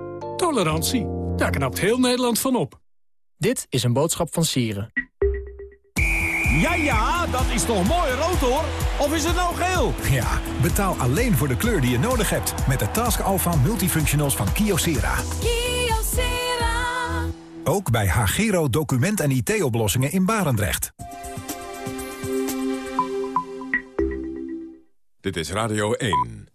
Tolerantie, daar knapt heel Nederland van op. Dit is een boodschap van Sieren. Ja, ja, dat is toch mooi rood hoor? Of is het nou geel? Ja, betaal alleen voor de kleur die je nodig hebt met de Task Alpha Multifunctionals van Kyocera. Kyocera. Ook bij Hagero document- en IT-oplossingen in Barendrecht. Dit is Radio 1.